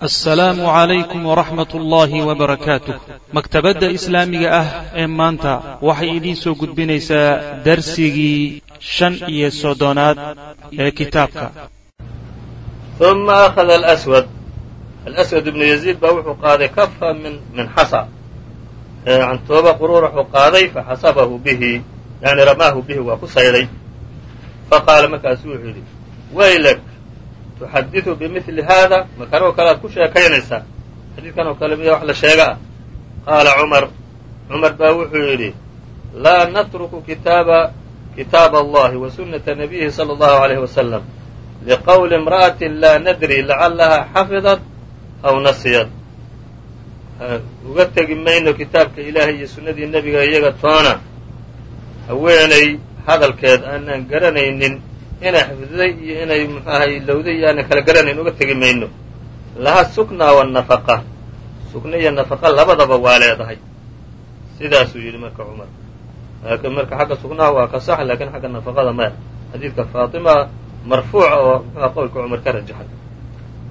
assalaamu calaykum waraxmat ullaahi wabarakaatuh maktabadda islaamiga ah ee maanta waxay idiin soo gudbinaysaa darsigii shan iyo soddonaad ee kitaabka. Uma akhada alaswad. Alaswad ibnu yaziid baa wuxuu qaaday kafa min xasa. Cantooba quruuraxuu qaaday faxasabahu bihi yani ramaahu bihi waa ku sayday faqaala markaasu wuxuu yidhi waylak tuxadiu bimili haada makan oo kale aad ku sheekaynaysaa xadiidkan oo kale miyaa wax la sheega ah qaala cumar cumar baa wuxuu yidhi laa natruku kitaaba kitaab allahi wa sunnata nabiyihi sala allahu alayhi wasalam liqowli imra'atin laa nadri lacallaha xafidat aw nasiyad uga tegi mayno kitaabka ilaahay iyo sunnadii nebiga iyaga toona haweenay hadalkeed aanaan garanaynin inay xifdiday iyo inay muxu ahay lowday iyo kala garanayn uga tegi mayno. Laha sukna wanafaqa sukna iyo nafaqa labadaba waa leedahay. Sidaasuu yidhi marka cumar. Laakiin marka xagga suknaha waa ka sax laakiin xagga nafaqada maya xadiidka faatima marfuuca oo muxuha qowlka cumar ka rajaxay.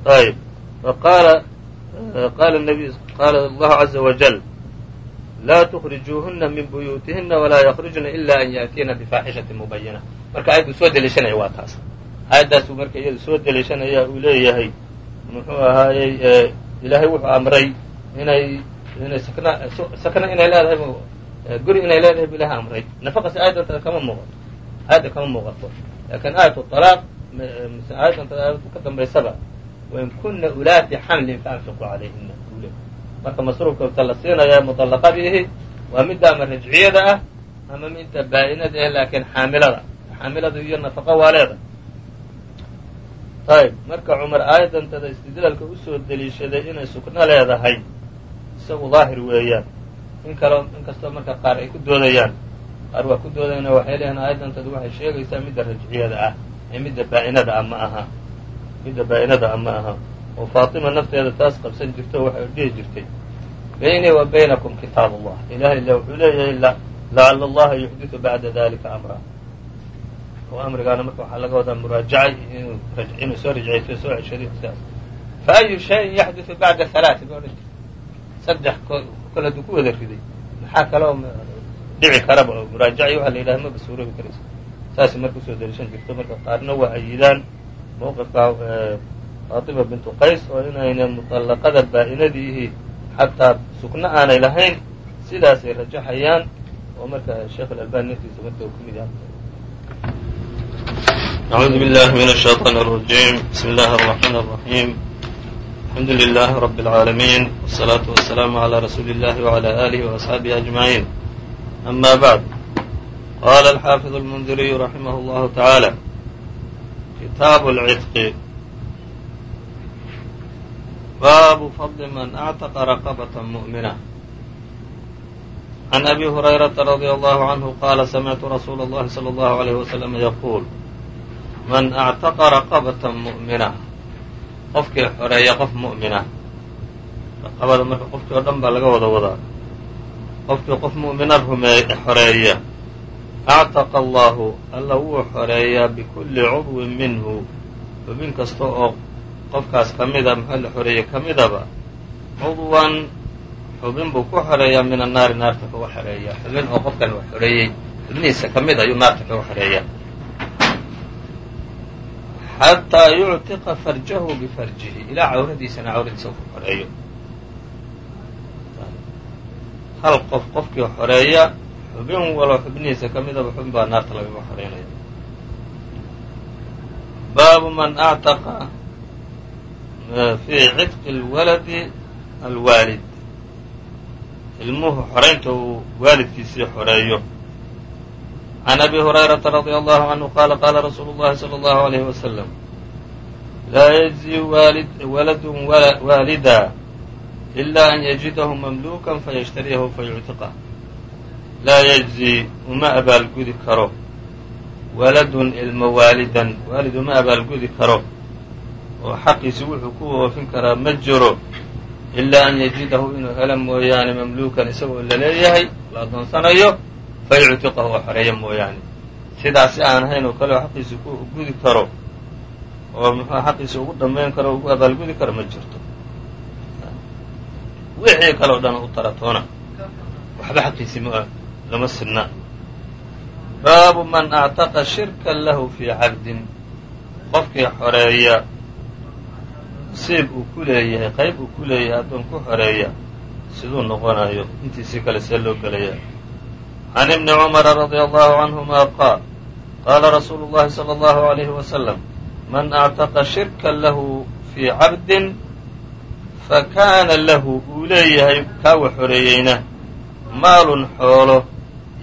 Ayb faqaala qaala nabiy qaala allahu caza wajal laa tukrijuuhuna min buyuutihina walaa yakhrujna ila an yaأtiina bifaaxishati mubayina marka aayaddu soo deliishanaya waa taas. Aayaddaasuu marka iyada soo deliishanaya uu leeyahay muxuu ahaayey ilaahay wuxuu amray inay inay sakna sakna inay leedahay guri inay leedahay bu ilahay amray. Nafaqasi aayaddantada kama muuqato. Aayadda kama muuqato. Laakiin aayat طalaaq mise aayaddantada aayaddu ka dambaysaba wain kuna ulaati xamlin faanfiquu calayhina ule marka masruufkata la siinaya muطallaqadiihi waa midda ama rajciyada ah ama midda baa'inada ah laakiin xaamilada xaamilada iyo nafaqa waa leeda ayb marka cumar aayaddantada istidlaalka u soo deliishaday inay sukno leedahay isagu daahir weeyaan. In kaleo in kastoo marka qaar ay ku doodayaan. Qaar waa ku doodayana waxay leeyihiin aayaddantada waxay sheegaysaa midda rajciyada ah ee midda baa'inada ah ma aha. Midda baa'inada ah ma aha. Oo faatima nafteeda taas qabsan jirto waxay dhihi jirtay. Baynii wa baynakum kitaab allah. Ilahay le wuxuu leeyahay lacala allaha yuxdiثu bacda dalika amra oo amrigaana marka waxaa laga wadaa muraajacay inuu soo rajcayso soo ceshaday sidaas. Fa ayu shayin yaxdiثu bacda halaati ba odhan saddex kol hadduu ku wada riday. Maxaa kaloo dhici karaba oo muraajaci waxa la yidhaha maba suuroobi karayso. Saasay marka u soo deliishan jirto marka qaarna waa ayidaan mawqifka faatima bintu qays oo inayna muطallaqada baa'inadiihi xataa sukno aanay lahayn sidaasay rajaxayaan oo marka sheekh alalbani naftiisa marka uu ka yahay أعوذ بالله من الشيطان الرجيم بسم الله الرحمن الرحيم الحمد لله رب العالمين والصلاة والسلام على رسول الله وعلى آله وأصحابه أجمعين أما بعد قال الحافظ المنذري رحمه الله تعالى كتاب العتق باب فضل من أعتق رقبة مؤمنة عن أبي هريرة رضي الله عنه قال سمعت رسول الله صلى الله عليه وسلم يقول man actaqa raqabata mu'mina. Qofkii xoreeya qof mu'mina. Raqabada marka qofkii oo dhan baa laga wada wadaa. Qofkii qof mu'mina xoreeya actaqa allaahu alla wuu xoreeyaa bikulli cudwin minhu. Xubin kasta oo qofkaas kamida maxaa la xoreeyey ka midaba? Cudwan xubin buu ku xoreeyaa min annaari naarta kaga xoreeya xubin oo qofkan xoreeyey xubnihiisa ka mid ayuu naarta kaga xoreeyaa xataa yuctiqa farjahu bifarjihi ilaa cawradiisana cawradiisa ku xoreeyo hal qof qofkii xoreeya xubin walo xubnihiisa ka midaba xubin baa naarta lagaga xoreynaya baabu man actaqa fii cidqi اlwaladi alwaalid ilmuhu xoraynta uu waalidkiisii xoreeyo عن أbي هريرة رضي الله عنه qال qال رsuuل الlhi صلى الله عليه وسلم laa يجزي wlد waalida إlا أn yجidh مملوكا faيشhتريh fayuctiqه laa yجزي uma abaalgudi karo waladun ilmo waalidan waalid uma abaalgudi karo oo xaqiisi wuxuu ku oofin karaa ma jiro ilaa an yajidahu inuu helo mooyaane mamluukan isagoo la leeyahay la adoonsanayo fayuctiqahu oo xoreeya mooyaane. Sidaasi aan ahayn oo kale oo xaqiisa ku gudi karo oo muxua xaqiisa ugu dhammayn karo o ugu abaalgudi karo ma jirto. Wixii kaleo dhan u taratoona. Waxba xaqiisi ma lama sidna baabu man actaqa shirkan lahu fii cabdin qofkii xoreeya nasiib uu ku leeyahay qayb uu ku leeyahay addoon ku xoreeya siduu noqonayo intiisii kale see loo gelaya can ibni cumara radia allahu canhuma qaal qaala rasuulu llahi salى allahu alayhi wasalam man actaqa shirkan lahu fii cabdin fakaana lahu uu leeyahay kaawa xoreeyeyna maalun xoolo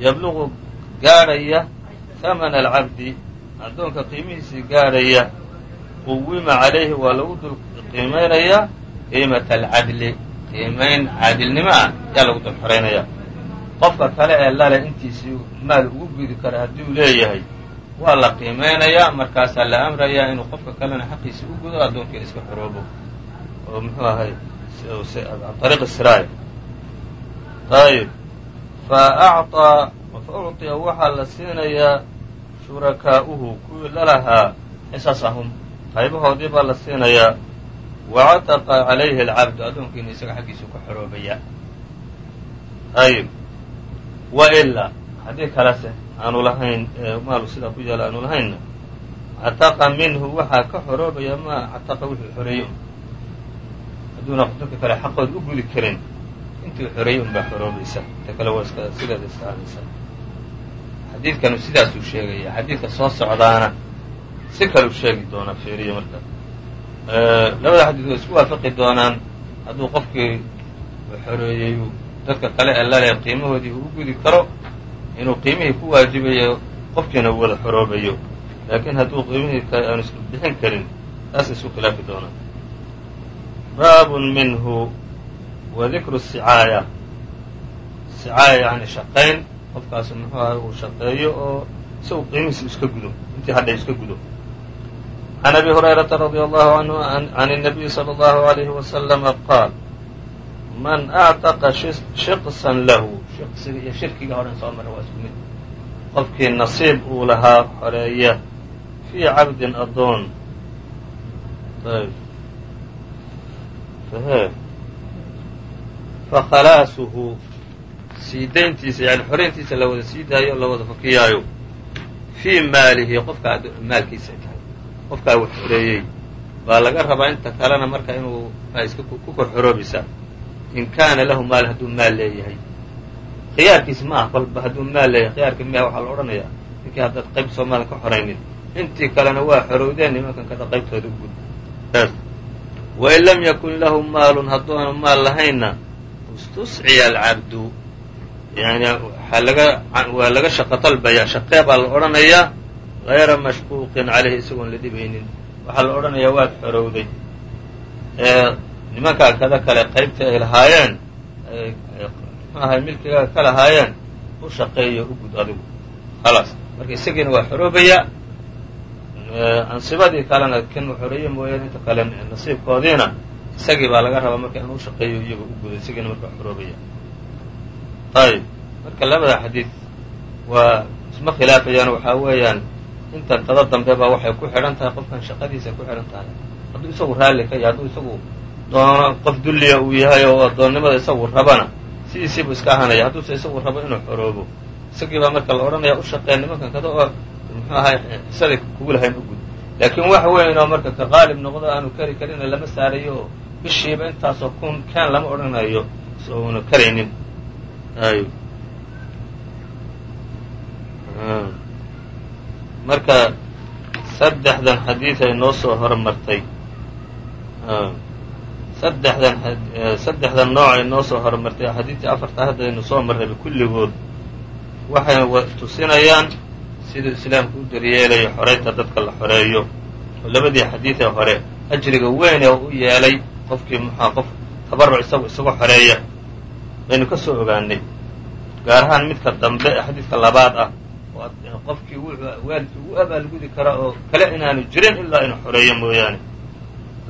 yabluqu gaadhaya hamana alcabdi addoonka qiimihiisii gaadhaya quwima calayhi waa lagu dul qiimaynayaa qiimata alcadli qiimayn caadilnimo ah yaa lagu dul qofka kale ee lale intiisii maal ugu gudi kara haddii uu leeyahay waa la qiimaynayaa markaasaa la amrayaa inuu qofka kalena xaqiisii u gudo addoonkiina iska xoroobo. Oo muxuu ahay ariiq siraay ayb fa acطaa fa ucطiya waxaa la siinayaa shurakaa'uhu kuwii lalahaa xisasahum qaybahoodii baa la siinayaa. Wacataqa calayhi alcabdu addoonkiina isaga xaggiisu ku xoroobaya ayb wa ilaa haddii kalese aanu lahayn maalu sidaa ku yaalla aanu lahaynna cataqa minhu waxaa ka xoroobaya ma cataqa wuxuu xoreeyey hadduuna dadka kale xaqooda u gudi karin intuu xoreeyey unbaa xoroobaysa. Inta kale waa iska sideeda iska xadiidkanu sidaasuu sheegaya xadiidka soo socdaana si kaleu sheegi doonaa fiiriya marka. Labada xadiid way isku waafaqi doonaan hadduu qofkii xoreeyey dadka kale ee lale qiimahoodii uu u gudi karo inuu qiimihii ku waajibayo qofkiina uu wada xoroobayo laakiin hadduu qiimihii kale aanu isku bixin karin taas isu khilaafi doonaa baabun minhu wa dikru sicaaya sicaaya yani shaqayn qofkaas muxuu ahay uu shaqeeyo oo isagu qiimihiisi iska gudo intii hadhay iska gudo can abi hurayrata radia allahu canhu can الnabiyi salى اllahu عalayhi wasalama qaal man actaqa shiqsan lahu. Shiqsiga iyo shirkiga odhan soo mara waa isku mid. Qofkii nasiib uu lahaa xoreeya fii cabdin adoon fakhalaasuhu sii dayntiisa yani xoreyntiisa la wada sii daayo o la wada fakiyaayo. Fii maalihi qofka maalkiisa tahay. Qofkaa wax xoreeyey. Baa laga rabaa inta kalena marka inuu iska ku kor xoroobaysaa in kaana lahu maal hadduu maal leeyahay khiyaarkiis ma ah kolba hadduu maal leeyahay khiyaarka miah waxaa la odhanayaa ninkii haddaad qayb soomaalia ka xoraynin intii kalena waa xorowdeen nimankan kada qaybtooda gud wain lam yakun lahu maalun hadduanu maal lahaynna istusciya alcabdu yani waxaa laga waa laga shaqo dalbayaa shaqee baa la odhanayaa hayra mashquuqin caleyhi isagoon la dhibaynin waxaa la odhanayaa waad xorowday nimankaa kada kale qaybta ay lahaayeen mxuahay milkigaa ka lahaayeen u shaqeeyo u gud adigu. Khalaas marka isagiina waa xoroobayaa ansibadii kalena kan xoreeye mooyaane inta kale nasiibkoodiina isagii baa laga rabaa marka inuu shaqeeyo iyaga u isagiina marka xoroobaya. Ayib marka labada xadiid waa isma khilaafayaan waxaa weeyaan inta kada dambe baa waxay ku xidhan tahay qofkan shaqadiisa ku xidhan tahay. Hadduu isagu raalli ka yahay hadduu isagu doono qof dulliya uu yahay oo addoonnimada isagu rabana sidiisiibu iska ahanaya hadduuse isagu rabo inuu xoroobo. Isagii baa marka la odhanaya u shaqee nimankan kada oo muxuu ahay xisadii kugu lahayn u gud laakiin wax weyn oo marka ka qaalib noqdo aanu kari karina lama saarayo oo bishiiba intaasoo kun keen lama odhanayo so una karaynin. Ay. Marka saddexdan xadiid ay noo soo hormartay saddexdan saddexdan nooc ay noo soo hormartay xadiidtii afarta haddaynu soo marrayba kulligood waxay tusinayaan siduu islaamku u daryeelayo xoraynta dadka la xoreeyo. Oo labadii xadiidee hore ajriga weyn ee u yeelay qofkii muxua qof tabaruc isagu isagu xoreeya. Baynu ka soo ogaanay gaar ahaan midka dambe ee xadiidka labaad ah oo qofkii wuxuu waalidkii ugu abaalgudi kara oo kale inaanu jirin ilaa inuu xoreeyo mooyaane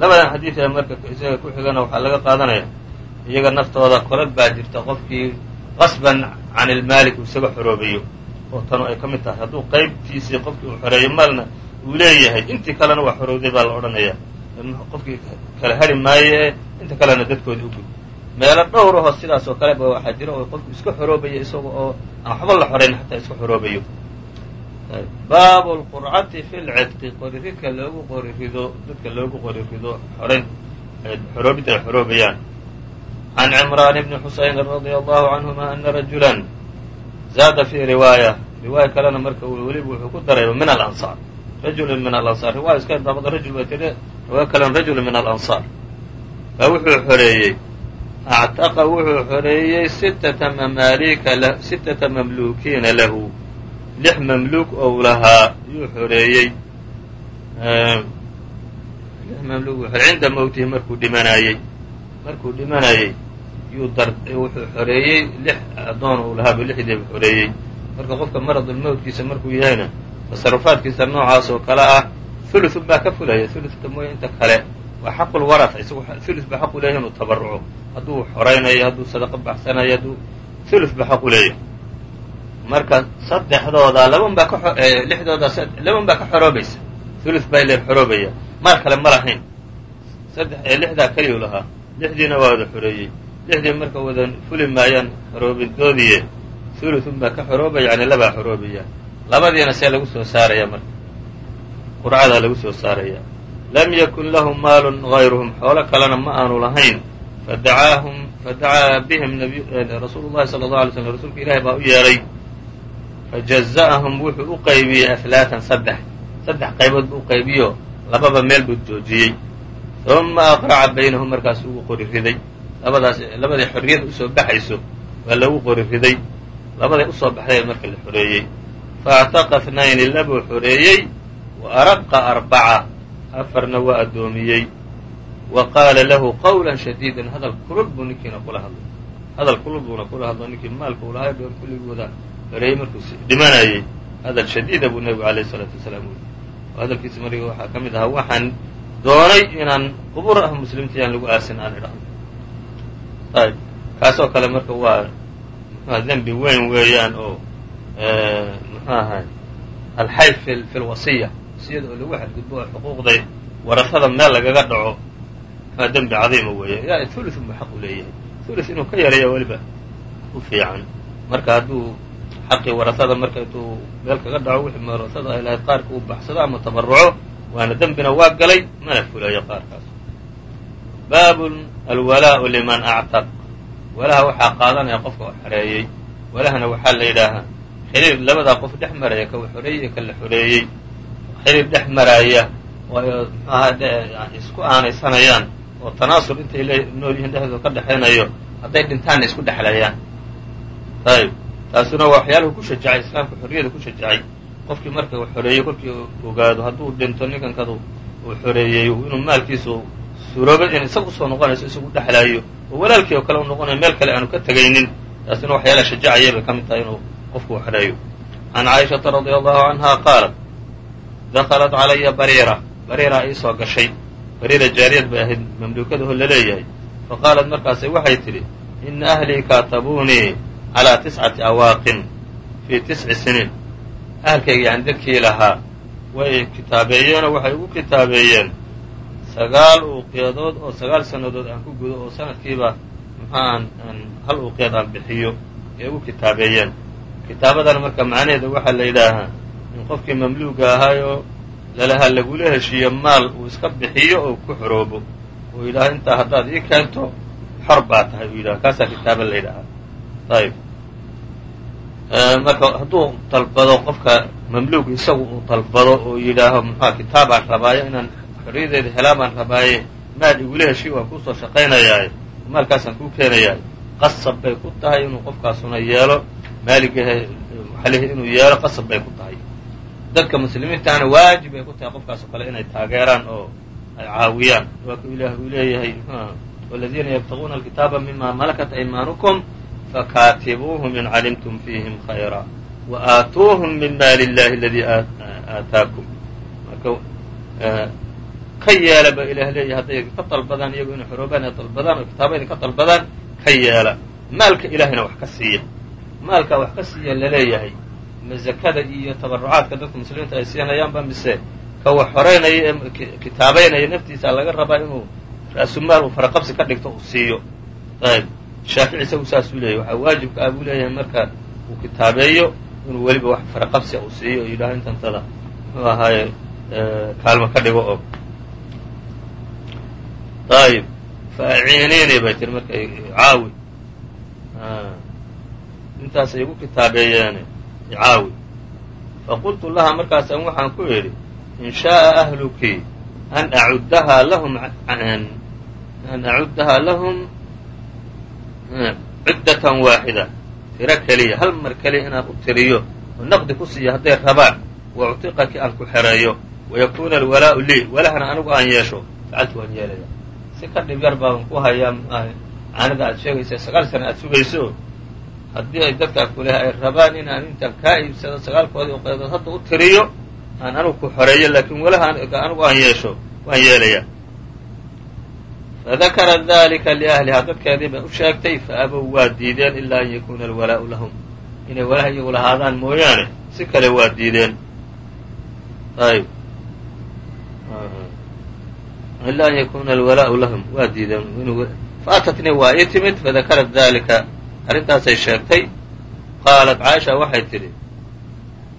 labadan xadiid ee marka isaga ku xigana waxaa laga qaadanaya iyaga naftooda kolad baa jirta qofkii qasban can ilmaalik uu isaga xoroobayo. Oo tanu ay ka mid tahay hadduu qaybtiisii qofkii uu xoreeyo maalna uu leeyahay intii kalena waa xorowday baa la odhanayaa qofkii kala hari maaye inta kalena dadkoodii u gud. Meelo dhowrahoo sidaas oo kaleba waxaa jira oo qofku iska xoroobaya isaga oo aan waxba la xorayn xataa iska xoroobayo baabu lqurcati fi lcidqi qoriridka loogu qorirido dadka loogu qorirido xorayn xoroobidda ay xoroobayaan can cimraan bni xuseyn radia allahu canhuma ana rajulan zaada fi riwaaya riwaaya kalena marka weliba wuxuu ku daray min alansaar rajulu min alansaar riwaaya iska daabada rajul bay tiri riwaaya kalena rajulu min alansaar baa wuxuu xoreeyey actaqa wuxuu xoreeyey sittata mamaalika sittata mamluukiina lahu lix mamluuk ou lahaa yuu xoreeyey. Mamluuk cinda mowtihi markuu dhimanayey markuu dhimanayey yuu dar wuxuu xoreeyey lix addoon uu lahaa buu lixdiiba xoreeyey. Marka qofka maradulmowtkiisa markuu yahayna tasarufaadkiisa noocaas oo kale ah hulutun baa ka fulaya hulutka mooye inta kale. Waa xaqulwarath isagu hulus ba xaq u leeyahy inuu tabaruco hadduu xoraynayo hadduu sadaqo baxsanayo hadduu hulus ba xaq u leeyahay marka saddexdooda laban baa ka lixdooda laban baa ka xoroobaysa. Hulus baa ileen xoroobaya. Maar kale ma lahayn. Saddex lixdaa keliyu lahaa. Lixdiina waa wada xoreeyey lixdii marka wada fuli maayaan xoroobidoodiiye hulutun baa ka xoroobaya yani labaa xoroobaya labadiina see lagu soo saaraya marka. Qurcadaa lagu soo saaraya. Lam yakun lahum maalun gayruhum xoolo kalena ma aanu lahayn. Fadacaa bihim rasuulu llahi sala allau alay slm rasuulka ilaahi baa u yeedhay fajaza'ahum wuxuu u qaybiyey ahlaatan saddex saddex qaybood buu u qaybiyo lababa meel buu joojiyey uma aqraca baynahum markaasuu ugu qori riday labadaas labaday xorriyada u soo baxayso waa lagu qori riday labaday u soo baxday marka la xoreeyey faactaqa thnayni labuu xoreeyey wa araqa arbaca afarna waa addoomiyey wa qaala lahu qawlan shadiidan hadal kulul buu ninkiina kula hadlay hadal kulul buuna kula hadlo ninkii maalka lahay dhoon kulligooda xoreeyey markuu dhimanayey hadal shadiida buu nebigu alayh isalaatu wasalaam uli oo hadalkiisa mariga waxaa ka mid ahaa waxaan doonay inaan qubur ah muslimiinta yaan lagu aasin aan idhahno ayb kaasoo kale marka waa mxuha dembi weyn weeyaan oo muxuu ahay alxayf fi lwasiya wasiyada oo lagu xadgudbo oo xuquuqday warasada meel lagaga dhaco muxua dembi cadiima weeya yaa thuluth buu xaq u leeyahay. Thuluth inuu ka yareeya weliba u fiican. Marka hadduu xaqii warasada marka intuu meel kaga dhaco wixii warasada ay lahayd qaarka uu baxsado ama tabaruco waana dembina waa galay mana fulayo qaarkaas. Baabun alwalaau liman actaq. Walaha waxaa qaadanaya qofka u xareeyey. Walahana waxaa la yidhaahaa xiriir labadaa qof dhex maraya ka xoreeyey ka la xoreeyey xiriir dhex maraaya oo mxuaha isku aanaysanayaan oo tanaasub intay nool yihiin dhexdooda ka dhexaynayo hadday dhintaanna isku dhexlayaan. Ayb taasuna waa waxyaalahu ku shajacay islaamka xorriyada ku shajacay. Qofkii marka uu xoreeyey kolkii ogaado hadduu dhinto ninkankadu uu xoreeyey inuu maalkiisu suurooba in isaga u soo noqonayso isagu dhexlaayo oo walaalkii oo kale u noqonayo meel kale aanu ka tegaynin taasina waxyaalaha shajacaya bay ka mid tahay inuu qofku xoreeyo. Can caaishata radia allahu canha qaalat daklat calaya bariira bariira ii soo gashay. Bariira jaariyad bay ahayd mamluukadaho la leeyahay faqaalat markaase waxay tidhi ina ahlii kaatabuunii calaa tiscati awaaqin fii tisci siniin ahalkayga yani dadkii lahaa way kitaabeeyeenoo waxay ugu kitaabeeyeen sagaal uuqiyadood oo sagaal sannadood aan ku gudo oo sanadkiiba muxaa aan hal uuqiyad aan bixiyo ay ugu kitaabeeyeen kitaabadana marka macnaheeda waxaa la yidhaahaa in qofkii mamluuga ahaayoo lalahaa lagula heshiiyo maal uu iska bixiyo oo ku xoroobo uu yidhaaha intaa haddaad ii keento xor baa tahay uu yidhaha kaasaa kitaaba la yidhaahaa ayb marka hadduu dalbado qofka mamluug isagu uu dalbado oo yidhaaho muxua kitaabaan rabaayo inaan xorriyadeeda helaa baan rabaaye maal igula heshiy waan kuusoo shaqaynayaaye maalkaasaan kuu keenayaa qasab bay ku tahay inuu qofkaasuna yeelo maaligahe waxalihi inuu yeelo qasab bay ku tahay. Dadka muslimiintaana waajib bay ku tahay qofkaasoo kale inay taageeraan oo ay caawiyaan. Waa ku ilaah uu leeyahay waladiina yabtaguuna alkitaaba mima malakat aymaanukum fakaatibuuhum in calimtum fiihim khayra wa aatuuhum min maali illahi aladii aataakum marka ka yeela ba ilaah leeyahay hadday ka dalbadaan iyagu inay xoroobaan ay dalbadaan oo kitaaba idin ka dalbadaan ka yeela maalka ilaahayna wax ka siiya maalkaa wax ka siiya la leeyahay ma zakada iyo tabarucaadka dadka muslimiinta ay siinayaanba mise ka wax xoreynaya ee kitaabaynaya laga rabaa inuu ra'sumaal uu faraqabsi ka dhigto uu siiyo ayb shaafici isagu saasuu leeyahy waxaa waajibka ah buu leeyahay marka uu kitaabeeyo inuu weliba wax faraqabsi u siiyo o yidhaho intantada. Muxuu ahaaye kaalmo ka dhigo og ayb faaciiniini bay tiri marka icaawi intaasay igu kitaabeeyeene icaawi faqultu laha markaasaan waxaan ku idhi in shaءa ahluki an acuddahaa lahum an acuddahaa lahum ciddatan waaxida tiro keliya. Hal mar keliya inaan u tiriyo? Oo naqdi ku siiyo hadday rabaan. Wa uctiqaki aan ku xereeyo. Wayakuuna alwalaa'u lii. Walahana anigu aan yeesho. Facaltu waan yeelaya si ka dhib yar baan ku hayaa caanida aad sheegaysa sagaal sana aad sugayso. Haddii ay dadkaa kuleh ay rabaan in aan intaan kaa iibsado sagaalkoodii qaydood hadda u tiriyo aan anigu ku xoreeyo laakiin walaha anigu aan yeesho waan yeelayaa fadakara dalika liahlihaa dadkeedii bay u sheegtay faabow waa diideen ilaa an yakuuna alwalaa'u lahum inay walaha iyagu lahaadaan mooyaane si kale waa diideen. Ayb. ilaa an yakuuna alwalaa'u lahum waa diideen. Faatatnii waa ii timid fadakarat dalika arrintaasay sheegtay. qaalat caaisha waxay tidhi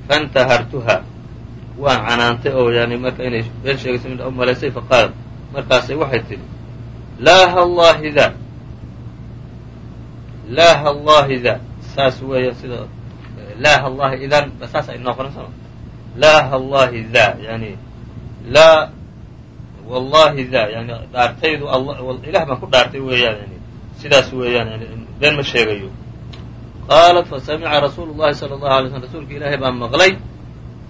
faintahartuha waan canaantay oo yani marka inay been sheegayso mid u malaysay faqaalat markaasay waxay tidhi laaha allahi da laaha allahi da saas weeya sida laaha allahi idan saas ay noqon soma laaha allahi da yani laa wallahi da yani dhaartaydu ilah baan ku dhaartay weeyaan yani sidaas weeyaan yani been ma sheegayo. Qaalat fasamica rasuulu llahi sala allahu alay slm rasuulka ilaahay baan maqlay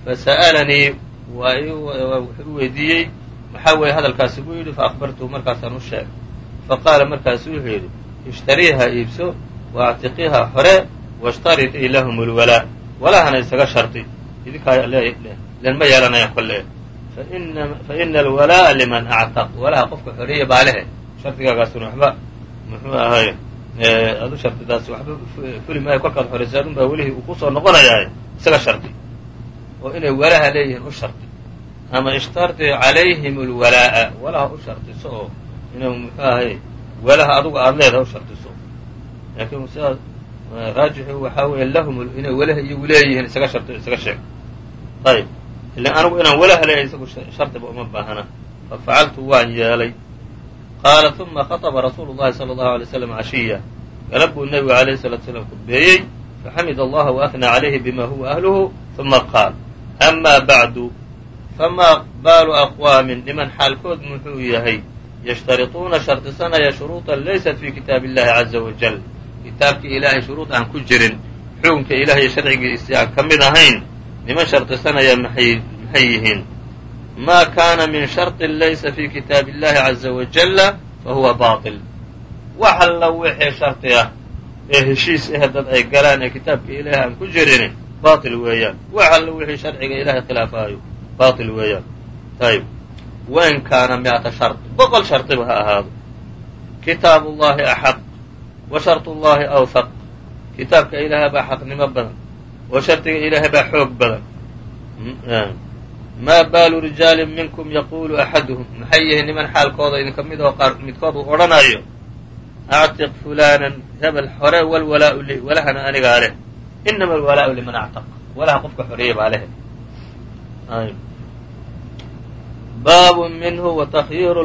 fasa'alanii waa u weydiiyey maxaa weeye hadalkaasi buu yidhi faakbartuhu markaasaan u sheegay. Faqaala markaasu wuxuu yidhi ishtariiha iibso wa actiqiha xore washtaritii lahum lwalaa walahana isaga shardi idinkaa len ma yeelanayaan kolle faina alwalaa'a liman actaq. Walaha qofka xoreeya baa lehe. Shardigaagaasuna waxba muxuu ahay adu shardidaasi waxba fuli maayo. Kolkaad xoraysa adun baa welihii uu ku soo noqonayaa isaga shardi oo inay walaha leeyihiin u shardi ama ishtardi calayhim alwalaa'a walaha u shardiso oo inuu muxuu ahay walaha adugu aada leedaha u shardiso laakiin sidaa raajixu waxaa weeye lahum inay walaha iyagu leeyihiin isaga shardi isaga sheeg ayb ilan anigu inaan walaha leeyahay isagu shardiba uma baahana fafacaltu waan yeelay qaala uma khaطba rasuulu llahi salى اllahu alay slam cashiya galab buu nebigu alayh salatu slam khudbeeyey faxamid allaha waathnaa calayhi bima huwa ahluhu uma qaal ama bacdu famaa baalu aqwaamin niman xaalkood muxuu yahay yashtarituuna shardisanaya shuruuطan laysat fi kitaabi illahi caza wajal kitaabkii ilaahay shuruud aan ku jirin xukunka ilaah iyo sharcigiisi aan ka mid ahayn niman shardisanaya maxay maxay yihiin ma kana min sharطin laysa fi kitaabi illahi caza wajala fahuwa baطil wax alla wixii shardi ah ee heshiis ah dad ay galaan ee kitaabka ilaahi aan ku jirin baطil weeyaan wax alla wixii sharciga ilahay khilaafaayo baطil weeyaan ayb wain kaana miata shard boqol shardiba ha ahaado kitaabu llahi axaq wa sharط llahi awfaq kitaabka ilaahay baa xaqnimo badan oo shardiga ilaahay baa xoog badan maa baalu rijaalin minkum yaquulu axaduhum maxay yihiin niman xaalkooda idinka mid oo qaar midkood uu odhanayo actiq fulaanan hebel xore walwalaau li walahana anigaa leh inama alwalaau liman actaq walaha qofka xoreeya baa lehe baabu minhu wa takhyiiru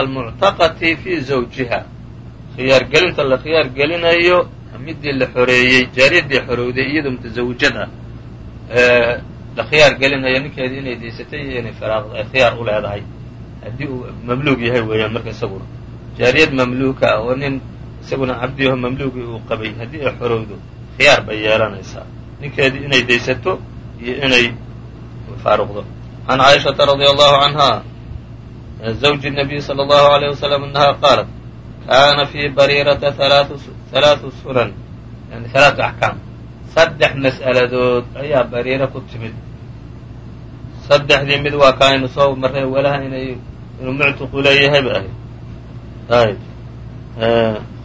almuctaqati fi zawjiha khiyaargelinta la khiyaar gelinayo midii la xoreeyey jaariyaddii xorowday iyadoo mutaزawjad ah la khiyaar gelinayo ninkeedii inay daysatay iyo inay faraaqdo khiyaar u leedahay haddii uu mamluug yahay weeyaan marka isaguna jaariyad mamluuka ah oo nin isaguna cabdiyaho mamluugii uu qabay haddii ay xorowdo khiyaar bay yeelanaysaa ninkeedii inay daysato iyo inay عن can رضي الله عنها زوج zawji صلى الله عليه وسلم wasalam annaha qaalat في fii ثلاث halaatu sunan yani halaatu axkaam saddex mas'aladood ayaa bariira ku timid saddexdii mid waa ka aynu soo marray walaha inay inuu muctiqu leeyahay ba ahayd ayb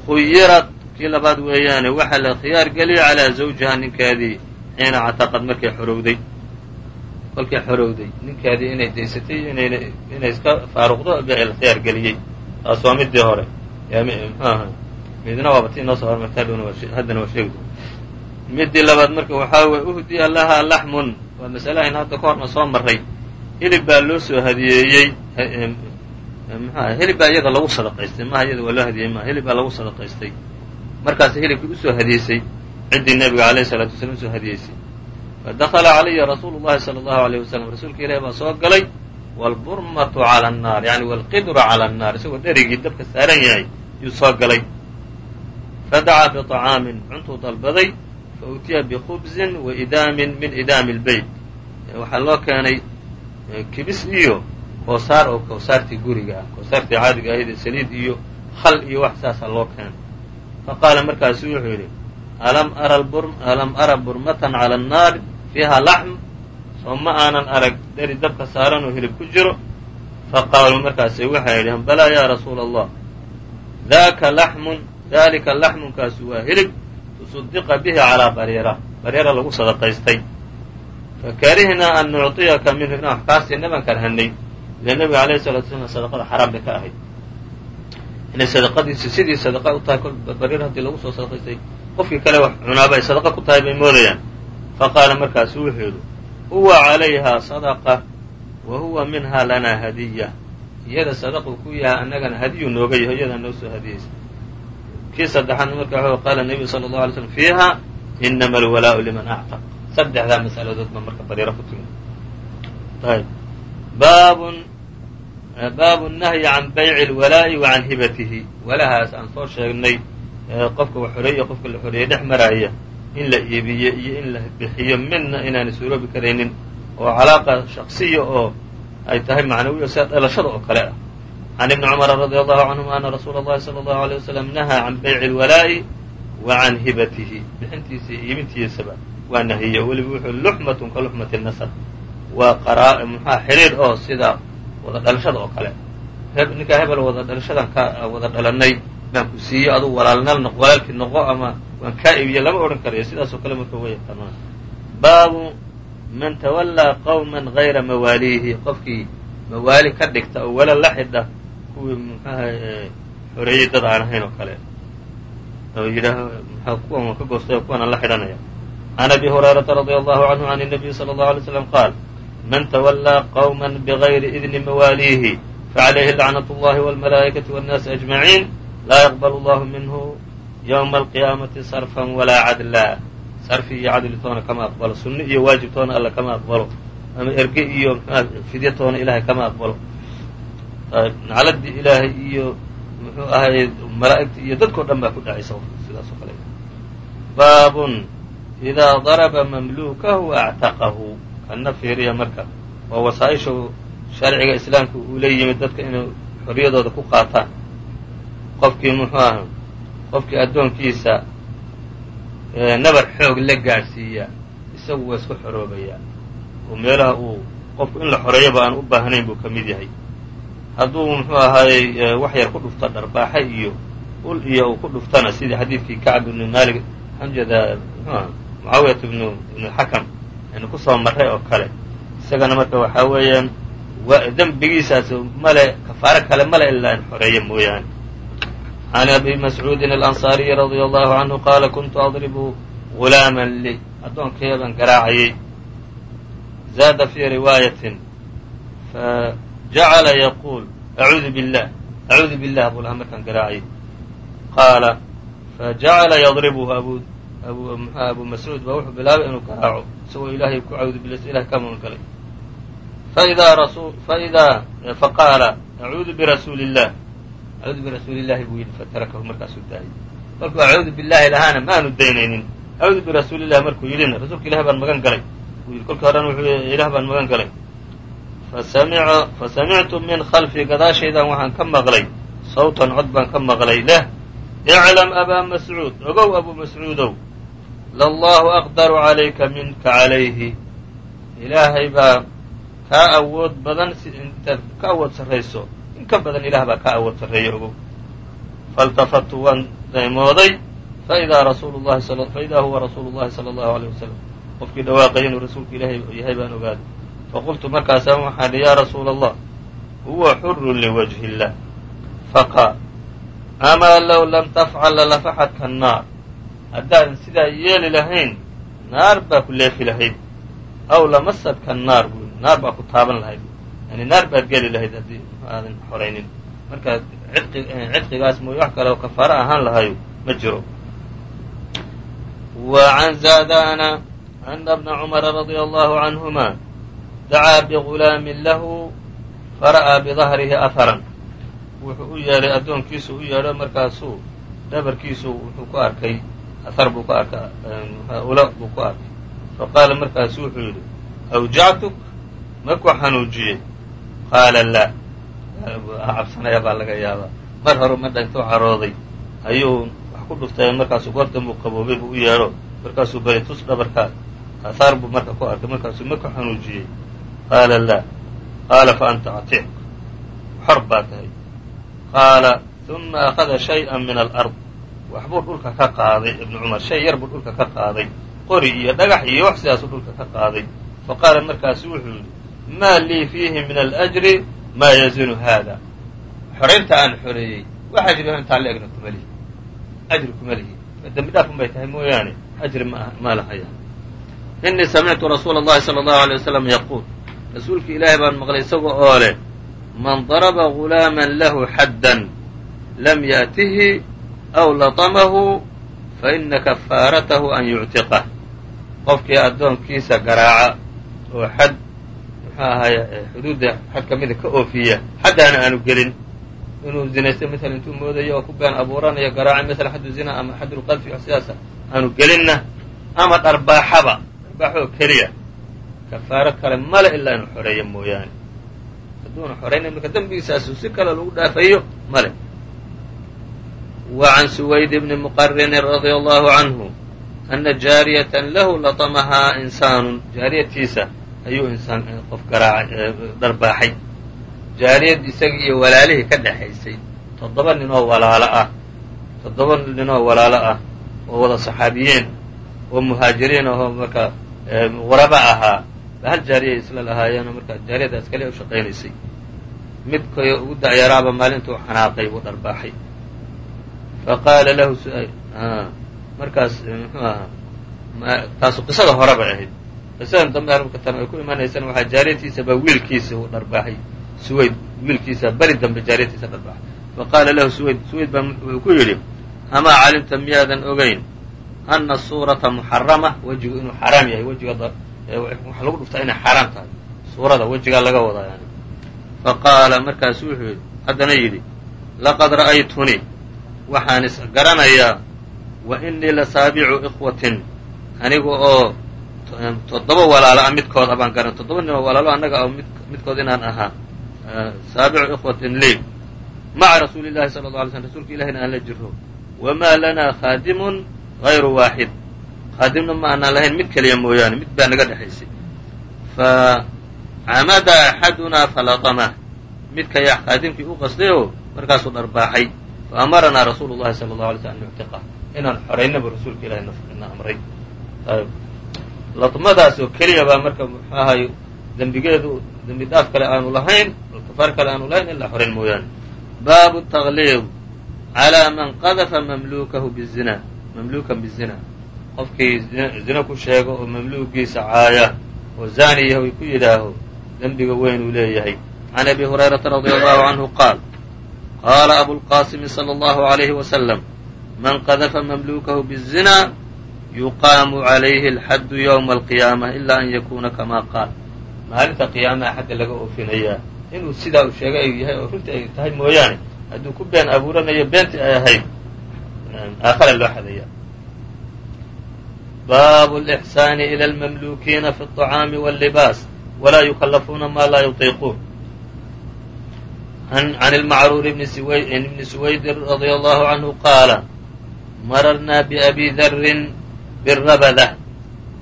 khuyirat kii labaad weeyaane waxaa la khiyaar geliyay calaa zawjiha ninkeedii xiina cataqad markay xorowday kolkay xorowday. Ninkeedii inay daysatay inay iska faaruqdo la khiyaar geliyey. Taas waa midii hore. Mxu aha midna waaba tii noo soo hormartay haddana waa sheegi midii labaad marka waxaa weye uhdiya lahaa laxmun waa masalahayn hadda ka horna soo maray hilib baa loo soo hadiyeeyey mxuah hilib baa iyada lagu sadaqaystay. Maha iyada waa loo hadiyey maha hilib baa lagu sadaqaystay. Markaas hilibkii u soo hadiyeysay ciddii nebiga alayh الsalatu wasalaam u soo hadiyeysay fadakla calaya rasuulu llahi salى اllahu عalيه wasalam rasuulka ilahi baa soo galay wاlburmatu calى الnaar yani wاlqidru calى الnaar isagoo dherigii dabka saaran yahay yuu soo galay fadacaa biطacaamin cuntuu dalbaday fautiya bikubzin waidaamin min idaami اlbeyt waxaa loo keenay kibis iyo koosaar oo koosaartii guriga ah koosaartii caadiga ahayd ee saliid iyo khal iyo wax saasaa loo keenay faqaala markaasu wuxuu yidhi alam ara burmatan calى الnaar fiiha laxm soo ma aanan arag dheri dabka saaran oo hilib ku jiro fa qaaluu markaasay waxay yidhaheen balaa yaa rasuula allah daaka laxmun daalika laxmunkaasu waa hilib tusadiqa bihi calaa bariira bareera lagu sadaqaystay fa fakarihnaa an nuciyaka minhu inaan wax kaa siinna karhanay ila nebiga alayhi salatu slam sadaqada xaraam bay ka ahayd inay sadaqadiisi sidii sadaqa u tahay kol bariir haddii lagu soo sadaqaystay qofkii kale wax cunaabay sadaqa ku tahay bay moodayaan faqaala markaasu wuxuu yidhi huwa calayha sadaqa wa huwa minha lanaa hadiya iyada sadaquu ku yahay annagana hadiyu nooga yaho iyadaa noo soo hadiyeysa kii saddexaadna marka w qaala nebiyu sala allahu alay slm fiiha inama alwalaau liman actaq saddexdaa mas'aladood ba marka bariiro ku timi ayb baabun baabu nahyi can bayci اlwalaa'i wa can hibatihi walahaas aan soo sheegnay qofka wax xoreeye qofka la xoreeyey dhex maraaya in la iibiyo iyo in la bixiyo midna inaanay suuroobi karaynin oo calaaqa shaqsiya oo ay tahay macnawiya sida dhalashada oo kale ah. Can ibni cumara radia allahu canhuma ana rasuul allahi sala allahu alay wasalam nahaa can bayci alwalaa'i wa can hibatihi. Bixintiisa iyo iibintiisaba waa nahiye weliba wuxuu luxmatun ka luxmati nasab. Waa qara muxua xidhiir oo sida wada dhalashada oo kale. Ninkaa hebel wada dhalashadaan ka wada dhalanay baan ku siiyey adugu walaalnal walaalkii noqo ama waan kaa iibiye lama odhan karayo sidaasoo kale marka way yaqaanaan baabu man tawallaa qawman hayra mawaaliihi qofkii mawaali ka dhigta oo wala la xidha kuwii muxaha e, xoreeyey dad aan ahayn oo kale. Oo yidhaaho m kuwan waan ka goostay oo kuwan aan la xidhanaya. Can abi hurayrata radia allahu canhu can nabiyi sala allahu alay slam qaal man tawallaa qawman bigayri idni mawaaliihi facalayhi lacnat allahi walmalaa'ikati wannaasi ajmaciin laa yaqbl اllahu minhu ywma alqiyaamati sarfan walaa cadla sarfi iyo cadli toona kama aqbalo sunni iyo waajib toona alla kama aqbalo ama erge iyo fidya toona ilahay kama aqbalo nacladii ilaahay iyo muxuu ahay malaa'igta iyo dadkao dhan baa ku dhacaysa sidaas oo kale baabun idaa daraba mamluukahu actaqahu kana fiiriya marka waa wasaaisha sharciga islaamka uu la yimid dadka inay xorriyadooda ku qaataan qofkii muxuu aha qofkii addoonkiisa nabar xoog la gaadhsiiya isagu waa isku xoroobayaa oo meelaha uu qofku in la xoreeyaba aan u baahnayn buu ka mid yahay. Hadduu muxuu ahaayey wax yar ku dhufto dharbaaxa iyo ul iyo uu ku dhuftana sidii xadiidkii kacb ibnu maalik xamjada mxuaha mucaawiyat ibnu ibnu xakam aynu ku soo marray oo kale. Isagana marka waxaa weeyaan dembigiisaas male kafaaro kale male ilaa in xoreeya mooyaane can abi mascuudin alansaariyi radia allahu canhu qaala kuntu adribu gulaaman li addoonkeebaan garaacayay zaada fii riwaayatin fajacala yaquul acuudu billah acuudu billah buu lahaa markaan garaacayay qaala fajacala yadribuhu abu mascuud baa wuxuu bilaabay inuu garaaco isagoo ilaahay ku cawdu bilaysa ilahay ka magan galay faqaala acuudu birasuuli illah acuudu birasuuli illahi buu yidhi fatarakahu markaasuu daayay. Markuu acuudu billahi lahaana ma aanu daynaynin acuudu birasuuli illahi markuu yidhina rasuulka ilahi baan magan galay. Buu yidhi kolkii horena wuxuu yidhi ilaah baan magan galay. Fasamictu min khalfii gadaashaydan waxaan ka maqlay. Sawtan cod baan ka maqlay. Leh iclam abaa mascuud ogow abu mascuudow. Lallahu aqdaru calayka minka calayhi. Ilaahay baa kaa awood badan intaad ka awood sarrayso in ka badan ilaah baa kaa awood sarreeya ogow. Faاltafadtu waan daymooday faidaa huwa rasuulu llahi salى allahu aleyh wasalam qofkii dhawaaqay inuu rasuulka ilaahay yahay baan ogaaday faqultu markaasaan waxaan idhi yaa rasuula allah huwa xurun liwajhi illah. Faqaal amaa low lam tafcal lalafaxadka annaar haddaadan sidaa yeeli lahayn naar baa ku leefi lahayd. Aw lamasadka annaar buu naar baa ku taaban lahayd yani naar baad geli lahayd haddii aadan xoraynin marka cidqigaas mooy wax kale oo kafaaro ahaan lahayo ma jiro wa can zaadana ana bna cumara radia allahu canhuma dacaa bigulaamin lahu fara'aa bidahrihi aharan wuxuu u yeedhay addoonkiisu u yeedho markaasuu dhabarkiisu wuxuu ku arkay ahar buu ku arkay ula buu ku arkay faqaala markaasu wuxuu yidhi awjactuk ma xanuujiyey qaala laa cabsanaya baa laga yaabaa. Mar hore ma dhintuu carooday ayuu wax ku dhuftay markaasuu goor danbuu qaboobay buu u yeedho. Markaasuu bari tus dhabarkaa ahaar buu marka ku arkay markaasuu ma ku xanuujiyey. Qaala laa qaala fa anta catiiq xor baa tahay. Qaala uma akhada shayئa min alard. Waxbuu dhulka ka qaaday ibnu cumar. Shay yar buu dhulka ka qaaday. Qori iyo dhagax iyo wax sidaasuu dhulka ka qaaday. Faqaala markaasu wuxuu yidhi maa lii fiihi min alأjri maa yazinu haada xoraynta aan xoreeyey wax ajri o intaan la egna kuma lihi ajri kuma lihi dembi dhaaf un bay tahay mooyaane ajri ma lahaya inii samictu rasuula اllahi salى اllahu alيه wasalam yaquul rasuulka ilaahay baan maqlay isaga oo leh man daraba gulaaman lahu xaddan lam yaأtihi aw latamahu faina kafaaratahu an yuctiqah qofkii addoonkiisa garaaca oo xad muxuu ahaay xuduudda xad ka mida ka oofiya. Xaddaana aanu gelin. Inuu zinaysto maala intuu moodayo oo ku been abuuranayo garaacay maala xaddu zina ama xaddulqadfi sidaas aanu gelinna ama dharbaaxaba dharbaaxoo keliya kafaaro kale male ilaa inuu xoreeyo mooyaane. Hadduuna xorayna marka dembigiisaasu si kale lagu dhaafayo male wa can suwayd bni muqarinin radia allahu canhu ana jaariyatan lahu latamahaa insaanun jaariyadtiisa ayuu insaan qof garaacay dharbaaxay jaariyad isaga iyo walaalihii ka dhexaysay toddoba nin oo walaalo ah. Toddoba nin oo walaalo ah oo wada saxaabiyiin oo muhaajiriin ahoo marka quraba ahaa. Ba hal jaariyay isla lahaayeenoo marka jaariyadaas kaliya u shaqaynaysay. Midkay ugu da'yaraaba maalintuu xanaaqay buu dharbaaxay faqaala lahu markaas muxuu ahaa? Taasu qisada hore bay ahayd qisadan dambe marka tan ay ku imanaysana waxaa jaariyadtiisa baa wiilkiisa uu dharbaaxay suwayd wiilkiisa beri dambe jaariyadtiisa dharbaaxay faqaala lahu suwayd suwayd baa wuxuu ku yidhi amaa calimta miyaadan ogeyn ana suurata muxarama wejigu inuu xaraam yahay wejiga waxa lagu dhuftaa inay xaaraam tahay. Suurada wejigaa laga wadaa yani faqaala markaasu wuxuu haddana yidhi laqad ra'aytunii waxaan is garanayaa wa inii la saabicu ikhwatin aniga oo toddoba walaalo ah midkood abaan garan. toddoba nin oo walaalo annaga oo midkood inaan ahaa. Saabicu ikhwatin lii maca rasuuli llahi sala alla alay slm rsulka ilahina aan la jiro wamaa lanaa khaadimun hayru waaxid khaadimna ma aanaan lahayn mid keliya mooyaane mid baa naga dhexaysay. Fa camada axadunaa falatamah midka yaa khaadimkii u qasday oo markaasuu dharbaaxay. Fa amaranaa rasuulu llahi sala allahu alay slam an nuctiqa inaan xoraynaba rasuulka ilahi na amray latmadaas oo keliya baa marka muxuu dembigeedu dembi dhaaf kale aanu lahayn kafaar kale aanu lahayn ilaa xorayn mooyaane. Baabu taqliid calaa man qadafa mamlukahu bizina mamlukan bizina. Qofkii zina ku sheego oo mamluugiisa caaya oo zaani yahay ku yidhaaho dembiga weyn uu leeyahay. Can abi hurayrata radia allahu canhu qaal qaala abulqaasimi sala allahu alayhi wasalam man qadafa mamlukahu bizina yuqaamu calayhi alxaddu ywma alqiyaamah ilaa an yakuuna kama qaal. Maalinta qiyaamaha xadda laga oofinayaa inuu sidaa uu sheegay ay yahay oo runtii ay tahay mooyaane hadduu ku been abuuranayo beentii ay ahayd aakhara loo xadaya. Baabu lixsaani ila almamlukiina fi alطacaami wallibaas walaa yukallafuuna ma laa yutiiquun. Can ilmacruur bni suwaydin radia allahu canhu qaala mararnaa biabi darin birabada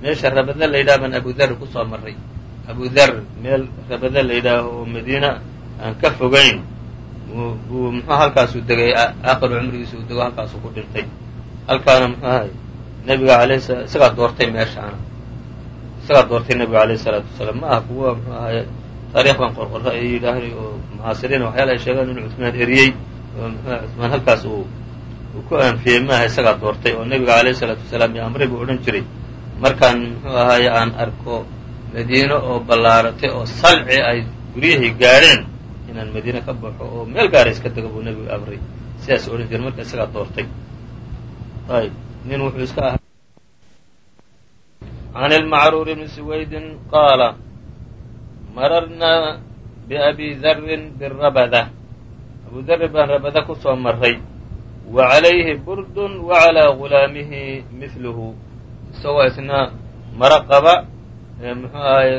meesha rabada la yidhaha baan abu dar ku soo marray abu dar meel rabada la yidhaaho oo madiina aan ka fogayn buu muxuu halkaasuu degay aakhiru cumrigiisa uu dego halkaasuu ku dhintay halkaana muxuu ahay nebiga sala isagaa doortay meeshaana isagaa doortay nebiga alayh isalaatu wasalaam ma aha kuwa muxuu ahay taariikh baan qorqorro ay yidhaahay oo mucaasiriina waxyaala ay sheegaan inuu cuثmaan eriyey cusmaan halkaas uu uu ku anfiyey maaha isagaa doortay oo nebiga alayh isalaatu wasalaam iyo amri buu odhan jiray markaan muxuu ahaaye aan arko. Madiino oo ballaaratay oo salci ay guryahii gaadheen inaan madiine ka baxo oo meel gaara iska dego buu nebigu amray sidaas odhan jiray marka isagaa doortay ayb nin wuxuu iska ahaa can ilmacruur bni suwaydin qaala mararnaa biabi darin birabada abu darri baan rabada ku soo marray wa calayhi burdun wa calaa gulaamihi mihluhu isagoo isna maro qaba muxuu ahaye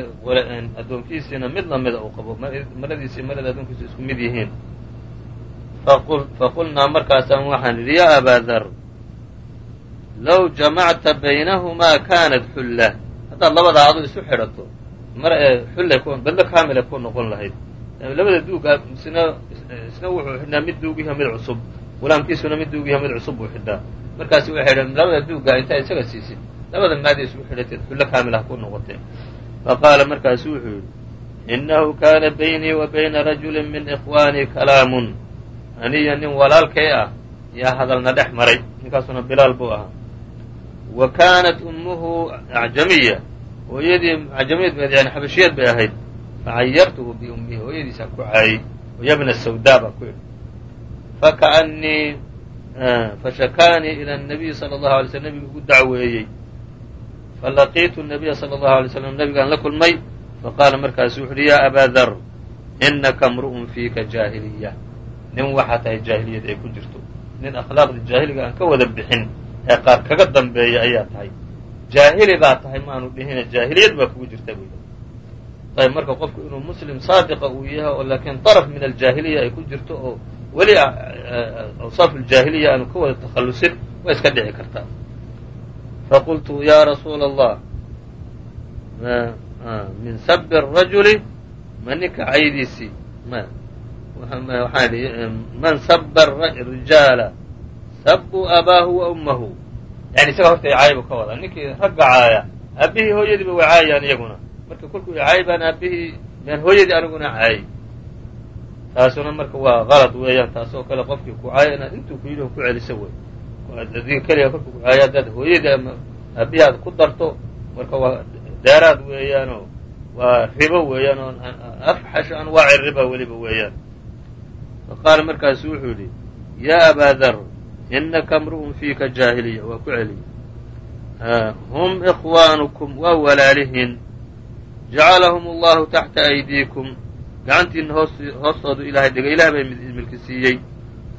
addoonkiisiina mid lamida uu qabo maradiisi marada addoonkiisu isku mid yihiin faqulnaa markaasaan waxaan idhi yaa abaa dar low jamacta baynahumaa kaanat xulla haddaad labadaa adu isu xidhato mar xulle badlo kaamila ku noqon lahayd labada duuga isna isna wuxuu xidhnaa mid duugiha mid cusub gulaamkiisuna mid duugiha mid cusub buu xidhaa. Markaasi waxay idhaheen labada duuga intaa isaga siisid labada maadi isugu xidhateed xullo kaamil ha ku noqotee. Faqaala markaasu wuxuu yidhi innahu kaana baynii wa bayna rajulin min ikhwaanii kalaamun. Aniyo nin walaalkay ah yaa hadalna dhex maray. Ninkaasuna bilaal buu ahaa. Wa kaanat ummuhu acjamiya. Hooyadii acjamiyad beed yani xabashiyad bay ahayd. Facayartuhu biummihi hooyadiisaan ku caayey oyabna sawdaa baan ku idhi faka'annii fashakaanii ila nabiyi sala allahu alay slm nebigu ugu dacweeyey falaqiitu nabiya sala allahu alay slam nebigaan la kulmay faqaala markaasu wuxu uhi yaa abaa dar inaka mru'un fiika jaahiliya nin waxaa tahay jaahiliyad ay ku jirto nin akhlaaqda jaahiliga aan ka wada bixin ee qaar kaga dambeeya ayaa tahay jaahili baa tahay maanu dhihina jaahiliyad baa kugu jirta yidhi ayb marka qofku inuu muslim saadiqa uu yahay oo laakiin daraf min aljaahiliya ay ku jirto oo weli awsaaf aljaahiliya aanu ka wada takhallusin waa iska dhici kartaa. Faqultu ya rasuula allah min sabi الrajuli ma ninka caydiisii man saba rijaala sabuu abaahu wa ummahu. Yani isaga horta icaayabu ka wadaa ninkii ragga caaya aabihii hooyadiiba way caayayaan iyaguna. Marka kolkuu icaayay baan aabihii baan hooyadii aniguna caayay taasuna marka waa qalad weeyaan taasoo kale qofkii ku caaya inaad intuu ku yidhi ku celiso wey adiga keliga kolkuu ku caaya haddaad hooyadii ama aabihii aad ku darto marka waa dheeraad weeyaanoo waa ribo weeyaan oo afxashu anwaaci riba weliba weeyaan. Faqaala markaasu wuxuu yidhi yaa abaa dar inaka mru'un fiika jaahiliya waa ku celiye hum ikhwaanukum waa walaalihiin jacalahum allahu taxta aydiikum gacantiina hoostoodu ilahay dhigay ilah bay milki siiyey.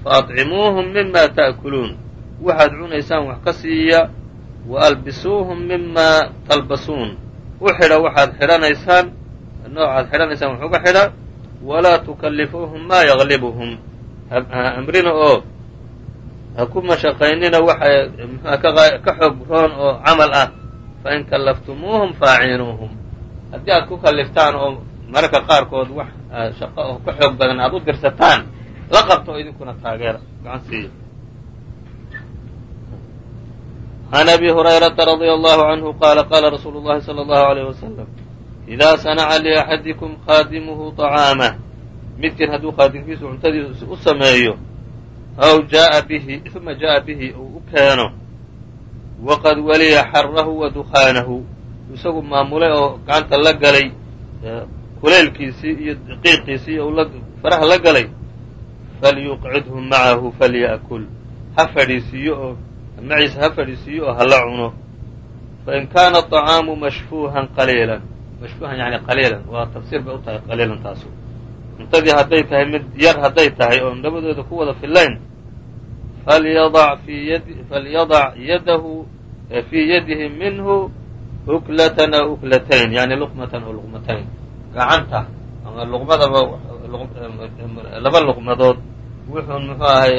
Faatcimuuhum mima ta'kuluun. Waxaad cunaysaan wax ka siiya wa albisuuhum mima talbasuun. U xidha waxaad xidhanaysaan noocaad xidhanaysaan wax uga xidha walaa tukallifuuhum maa yaglibuhum amrina oo ha ku mashaqaynina waxay mxua ka xoog roon oo camal ah. Fain kallaftumuuhum faacinuuhum haddii aad ku kalliftaan oo mararka qaarkood wax shaqo oo ka xoog badan aad u dirsataan la qabto oo idinkuna taageera gacan siiya عن أbي هريرة رضي الله عنه qال qاla رsuuل الlahi صلى الله عليه وسلم إذا صنca لأxadiكم khاadimhu طعاamه midkiin hadduu khaadimkiisu cuntadiisa u sameeyo aw jaaءa bihi ثuma jaaءa bihi uu u keeno waqad waliya xarahu wa dukhaanahu isagu maamulay oo gacanta la galay kulaylkiisii iyo qiiqiisii iyo faraha la galay falyuqcidhu macahu falya'kul. Ha fadhiisiiyo oo maciisa ha fadhiisiiyo oo hala cuno. Fain kaana acaamu mashfuuhan qaliilan. Mashfuuhan yani qaliilan. Waa tafsiir bay u tahay qaliilan taasu. Cuntadii hadday tahay mid yar hadday tahay oon labadooda ku wada filayn fillayn falyadac yadahu fii yadihi minhu uklatan aw uklatayn yani luqmatan aw luqmatayn gacanta ama luqmadaba laba luqmadood wuxuun muxuu ahay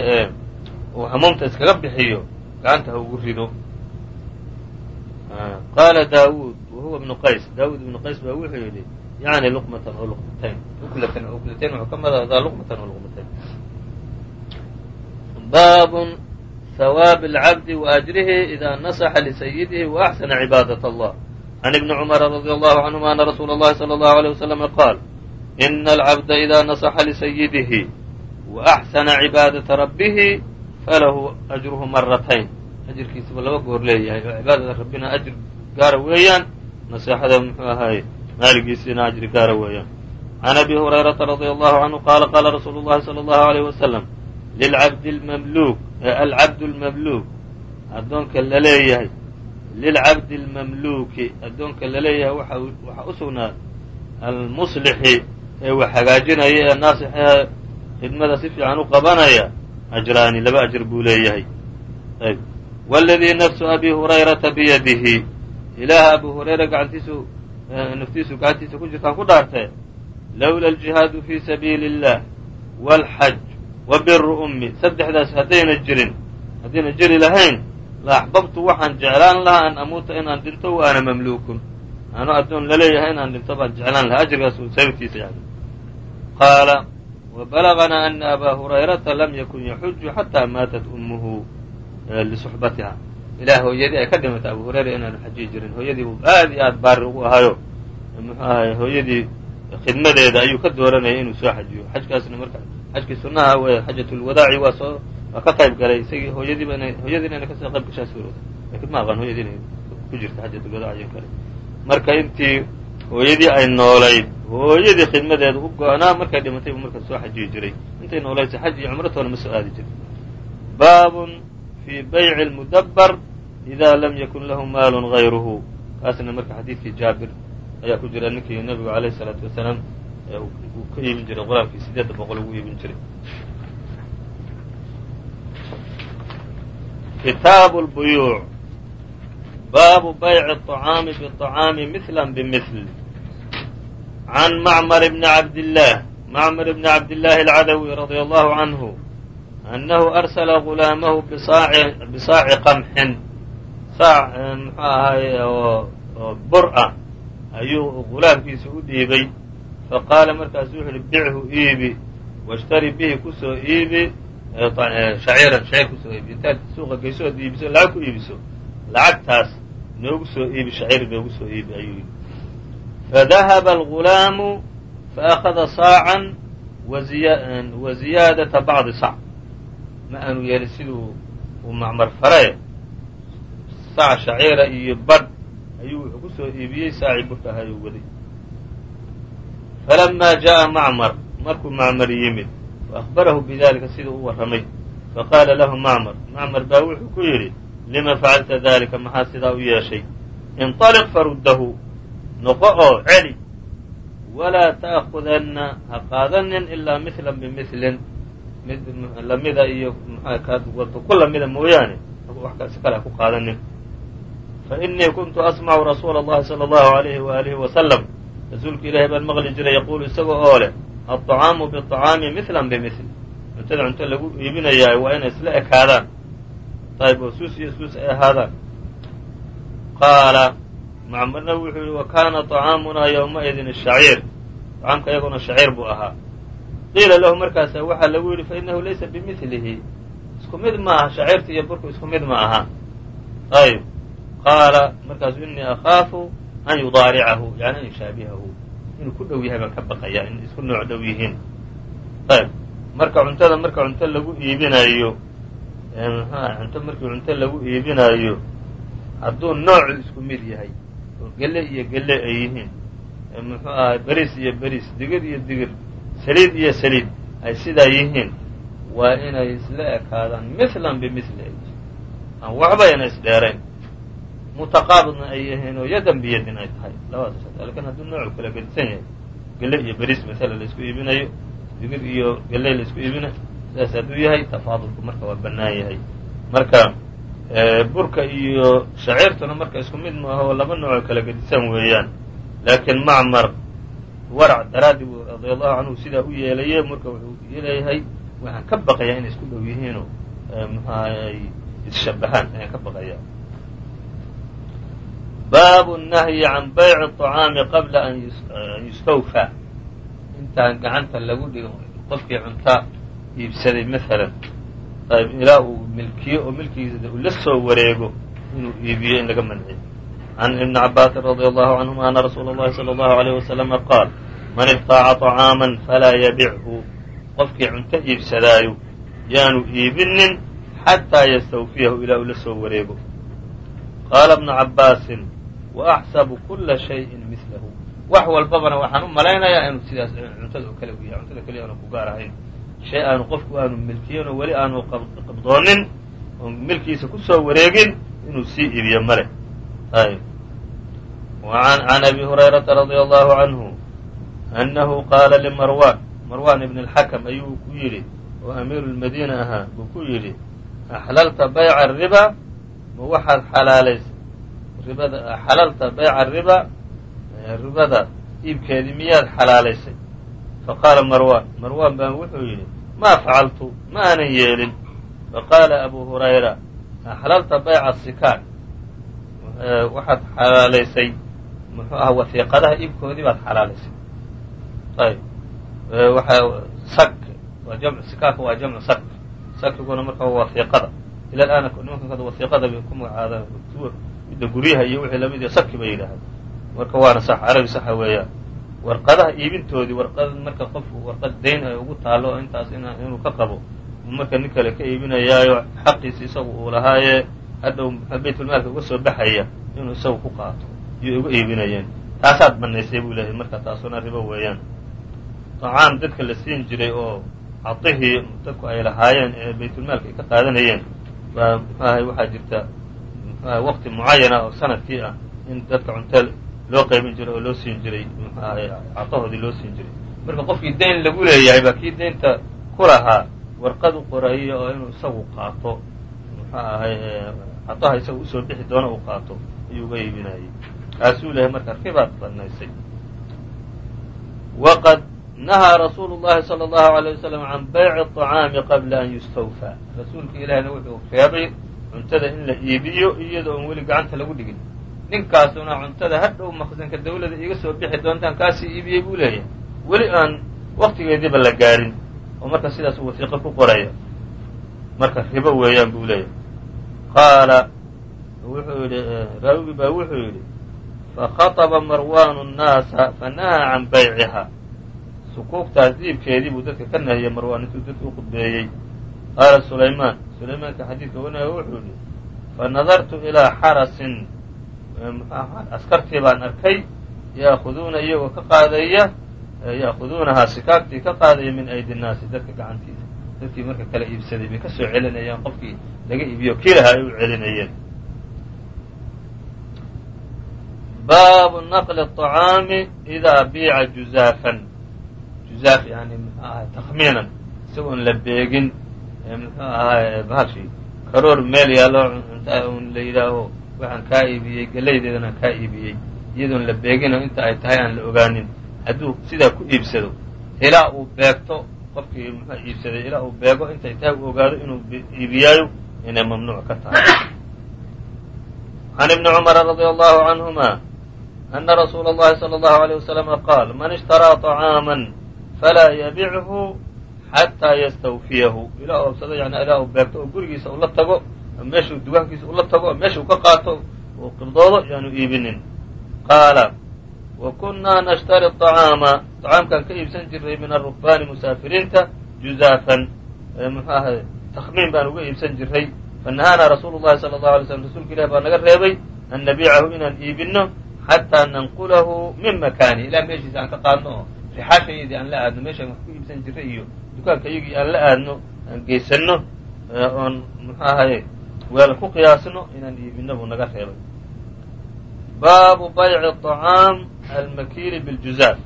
uu hamuumta iskaga bixiyo gacanta ha ugu rido. Qaala daawuud wa huwa ibnu qays. Daawuud ibnu qays baa wuxuu yidhi yani luqmatan oo luqmatayn. Uklatan oo uklatayn wuxuu ka madadaa luqmatan oo luqmatayn. Baabun hawaabi alcabdi wa ajrihi idaa nasaxa lisayidihi wa cibaadat allah can ibni cumara radi allahu canhuma ana rasuula اllahi salى allahu alيyه waslama qaal ina alcabda idaa nasaxa lisayidihi wa axsana cibaadaةa rabbihi falahu ajruhu maratayn ajirkiisaba laba goor leeyahay oo cibaadada rabbina ajir gaara weeyaan naseexada muxuu ahaay maaligiisiina ajri gaara weeyaan can abi hurayrata radia allahu canhu qaala qaala rasuulu llahi salى allahu alayh wasalam lilcabdi lmamluuk alcabdu lmamluuk addoonka la leeyahay lilcabdi اlmamluuki addoonka laleeyahay waxaa u sugnaa almuslixi ee wax hagaajinaya ee naasixaha khidmada si fiican u qabanaya ajraani laba ajr buu leeyahay ayb wاladii nafsu abi hurayrata biyadihi ilaaha abu hurayra gacantiisu naftiisu gacantiisa ku jirtaan ku dhaartee lowla aljihaadu fii sabiili اllah wاlxaj wa biru ummi saddexdaas haddayna jirin haddayna jiri lahayn la axbabtu waxaan jeclaan lahaa an amuuta inaan dhinto wa ana mamluukun. Anu addoon la leeyahay inaan dhinto baan jeclaan lahaa ajrigaas sababtiisa yani qaala wabalaganaa ana abaa hurayrata lam yakun yaxuju xataa maatat ummuhu. Lisuxbatiha ilaah hooyadii ay ka dhimatay abu hurayra inaanu xajiyi jirin. Hooyadii uu aad iyo aad baari ugu ahayo. Muxuu ahay hooyadii khidmadeeda ayuu ka dooranayay inuu soo xajiyo. Xajkaasna marka xajkii sunaha w xajatulwadaaci waa soo waa ka qayb galay isagii hooyadiiba ina hooyadiina inay ka soo qayb gashaa suurooda laakiin ma aqaan hooyadii inay ku jirta xajatulwadaaci in kale marka intii hooyadii ay noolayd hooyadii khidmadeeda u go-naa markay dhimatay buu marka soo xajiyi jiray. Intay noolaysa xaj iyo cumratoona ma soo aadi jirin. Baabun fii bayci lmudabbar ida lam yakun lahu maalun gayruhu kaasna marka xadiidkii jaabir ayaa ku jira ninkii nabigu alayh isalaatu wasalaam uu ka iibin jiray quraabkii sideedda boqol ugu iibin jiray kitaabu lbuyuuc baabu bayci aطacaami biطacaami mila bimil can macmar bni cabdillaah macmar bni cabdillaahi alcadawi radia allahu canhu annahu arsala gulaamahu bisaaci qamxin saac muxuu ahaaye oo bur ah ayuu gulaamkiisa u dhiibay faqaala markaasu wuxu uhi bichu iibi washtari bihi ku soo iibi shaciiran shaciir ku soo iibi intaad suuqa geyso ood iibiso lacag ku iibiso lacagtaas noogu soo iibi shaciir noogu soo iibi ayuu yidhi fadahaba algulaamu faأkhada saacan wa ziyaadata bacdi sac ma aanu yeelin siduu uu macmar fare sac shaciira iyo badh ayuu wuxuu ku iibiyey saacii burka ahaa uu waday falamaa jaءa macmar markuu macmar yimid waأkhbarahu bidalika siduu u warramay faqaala lahu macmar macmar baa wuxuu ku yidhi lima facalta dalika maxaa sidaa u yeeshay inطaliq faruddahu noqo oo celi walaa ta'khudanna ha qaadanin ilaa mihlan bimilin mid lamida iyo kaad wado ku lamida mooyaane wax si kale ha ku qaadanin fainii kuntu asmacu rasuula اllahi salى اllahu alayhi waalihi wasalam rasuulka ilaahay baan maqli jiray yaquulu isaga oo leh aلطacaamu biطacaami mihlan bimil cuntada cunto lagu iibinayaa waa inay isla ekaadaan ayb oo suus iyo suus ay ahaadaan qaala macmarna wuxuu yihi wa kaana طacaamunaa ywmaidin shaciir طacaamka iyaguna shaciir buu ahaa qiila lahu markaasa waxaa lagu yidhi fainahu laysa bimilihi isku mid ma aha shaciirta iyo burku isku mid ma aha ayb qaala markaasu inii akhaafu an yudaaricahu yani an yushaabihahu inuu ku dhow yahay baan ka baqaya in isku nooc dhow yihiin. Ayb. Marka cuntada marka cunto lagu iibinayo cunto markii cunto lagu iibinaayo hadduu noocu isku mid yahay oo gele iyo gele ay yihiin muxuu ahay beriis iyo beriis digir iyo digir saliid iyo saliid ay sidaa yihiin waa inay isla ekaadaan mithlan bimili aan waxba ayna isdheerayn mutaqaabidna ay yihiin oo yadan biyadin ay tahay. Labadaas laakiin hadduu noocu kala gedisan yahay. Gele iyo beriis masala la isku iibinayo. Digir iyo gele la isku iibinayo sidaas hadduu yahay tafaadulku marka waa bannaan yahay. Marka burka iyo shaciirtuna marka isku mid maaha oo laba noocoo kala gedisan weeyaan. Laakiin macmar warac daraaddi buu radia allahu canhu sidaa u yeelaye marka wuxuu leeyahay waxaan ka baqayaa inay isku dhow yihiinoo mxuaha ay isshabahaan ayaan ka baqayaa baabu nahyi can bayci الطacaami qabla an yustawfى intaan gacanta lagu dhigo qofkii cunta iibsaday maalan ayb ilaa uu milkiyo oo milkigiisa uu la soo wareego inuu iibiyo in laga manciyo can ibni cabaasin radia allahu canhuma ana rasuula اllahi salى اllahu عalيyh waslama qaal man ibtaaca طacaama falaa yabichu qofkii cunto iibsadaayo yaanu iibinin xataa yastawfiyahu ilaa uu la soo wareego qaala ibnu cabbaasin wa axsabu kula shayin milahu wax walbabana waxaan u malaynayaa inuu sidaas cuntada oo kale u yahay cuntada keliya aanu ku gaar ahayn shay aanu qofku aanu milkiyin oo weli aanu qabdoonin oon milkiisa ku wareegin inuu sii iibiyo male can abi hurayrata radia allahu canhu annahu qaala limarwan marwan ibn اlxakam ayuu ku yidhi oo amiiru lmadiina ahaa buu ku yidhi axlalta bayca riba ma waxaad xalaalaysay ribada xalalta bayca riba ribada iibkeedii miyaad xalaalaysay? Faqaala marwan marwan baa wuxuu yidhi maa facaltu ma aanan yeelin. Faqaala abu hurayra axlalta bayca sikaan waxaad xalaalaysay? Muxuu aha wasiiqadaha iibkoodii baad xalaalaysay. Ayb sak waa jamcu sikaanka waa jamcu sak. Sakiguna marka waa ila alaana nimankan kada bay ku magacaadaan midda guryaha iyo wixii la mid iyo saki bay yidhaahaan marka waana sax carabi saxa weeyaan. Warqadaha iibintoodii warqad marka qofku warqad dayn ay ugu taalo intaas inuu ka qabo marka nin kale ka iibinayaayo xaqiisi isagu uu lahaaye hadhow baytulmaalka uga soo baxaya inuu isagu ku qaato iyo uga iibinayeen. Taasaad banaysay buu leeyahay marka taasuna ribo weeyaan. طacaam dadka la siin jiray oo cadihii dadku ay lahaayeen ee baytulmaalka ay ka qaadanayeen baa mxuahay waxaa jirta waqti mucayana oo sannadkii ah in dadka cunto loo qaybin jiray oo loo siin jiray mxuahay cadahoodii loo siin jiray marka qofkii dayn lagu leeyahay baa kii daynta ku lahaa warqad u qoraya oo inuu isagu qaato muxuu ahay cadaha isaga u soo bixi doono uu qaato ayuu uga iibinayay kaasuu leeyahay marka ribaad banaysay waqad nahaa rasuulu llahi sala allahu alay wasalam can bayci aطacaami qabla an yustawfaa rasuulka ilaahina wuxuu reebay cuntada in la iibiyo iyadoo on weli gacanta lagu dhigin ninkaasuna cuntada hadhow maqsanka dawlada iga soo bixi doontaan kaasii iibiyey buu leeyahay weli aan waktigeediiba la gaarin oo marka sidaas uu wasiiqo ku qoraya marka ribo weeyaan buu leeyahay qaala wuxuu yidhi raawigi baa wuxuu yidhi fakhaطba marwaanu الnaasa fanahaa can bayciha sukuugtaas diibkeedii buu dadka ka nahiyey marwaan intuu dadka u khudbeeyey qaala sulayman sulaymaanka xadiidka warinaya wuxuu yihi fanadartu ilaa xarasin askartii baan arkay yaahuduuna iyagoo ka qaadaya ya'khuduunahaa sikaabtii ka qaadaya min aydi nnaasi dadka gacantiisa dadkii marka kala iibsaday bay ka soo celinayaan qofkii laga iibiyo kii lahaa ay u celinayeen baabu naqli acaami idaa biica juzaafan juzaaf yani mxu ahay isagoon la beegin muxuu ahaa bahashii karoor meel yaallo n la yidhaaho waxaan kaa iibiyey gelaydeedan aan kaa iibiyey. Iyadoon la beegino inta ay tahay aan la ogaanin. Hadduu sidaa ku iibsado ilaa uu beegto qofkii muxuu iibsaday ilaa uu beego intay tahay u ogaado inuu iibiyaayo inay mamnuuc ka tahay. Can ibni cumara radia allahu canhuma ana rasuula allahi sala allahu aleyh wasalama qaal man ishtaraa طacaama falaa yabichu xataa yastawfiyahu ilaa oobsado yani ilaa uu beegto oo gurigiisa ula tago meeshuu dugaankiisa ula tago meesha uu ka qaato uu qibdoodo yaanu iibinin qaala wa kunnaa nashtari طacaama طacaamkaan ka iibsan jiray min arukbaani musaafiriinta juzaafan muxuu ahay takmiin baan uga iibsan jiray fanahaanaa rasuulu llahi sala allahu alay slm rasuulka ilahi baa naga reebay an nabiicahu inaan iibinno xataa nanqulahu min makaani ilaa meeshiisa aan ka qaadno oo rixaashayadii aan la aadno meeshaan wax ku iibsan jiray iyo dukaanka iyagii aan la aadno aan geysanno oon muxuu ahaye weel ku qiyaasno inaan iibinno buu naga reebay baabu bayci طacaam almakiili biاljuzaaf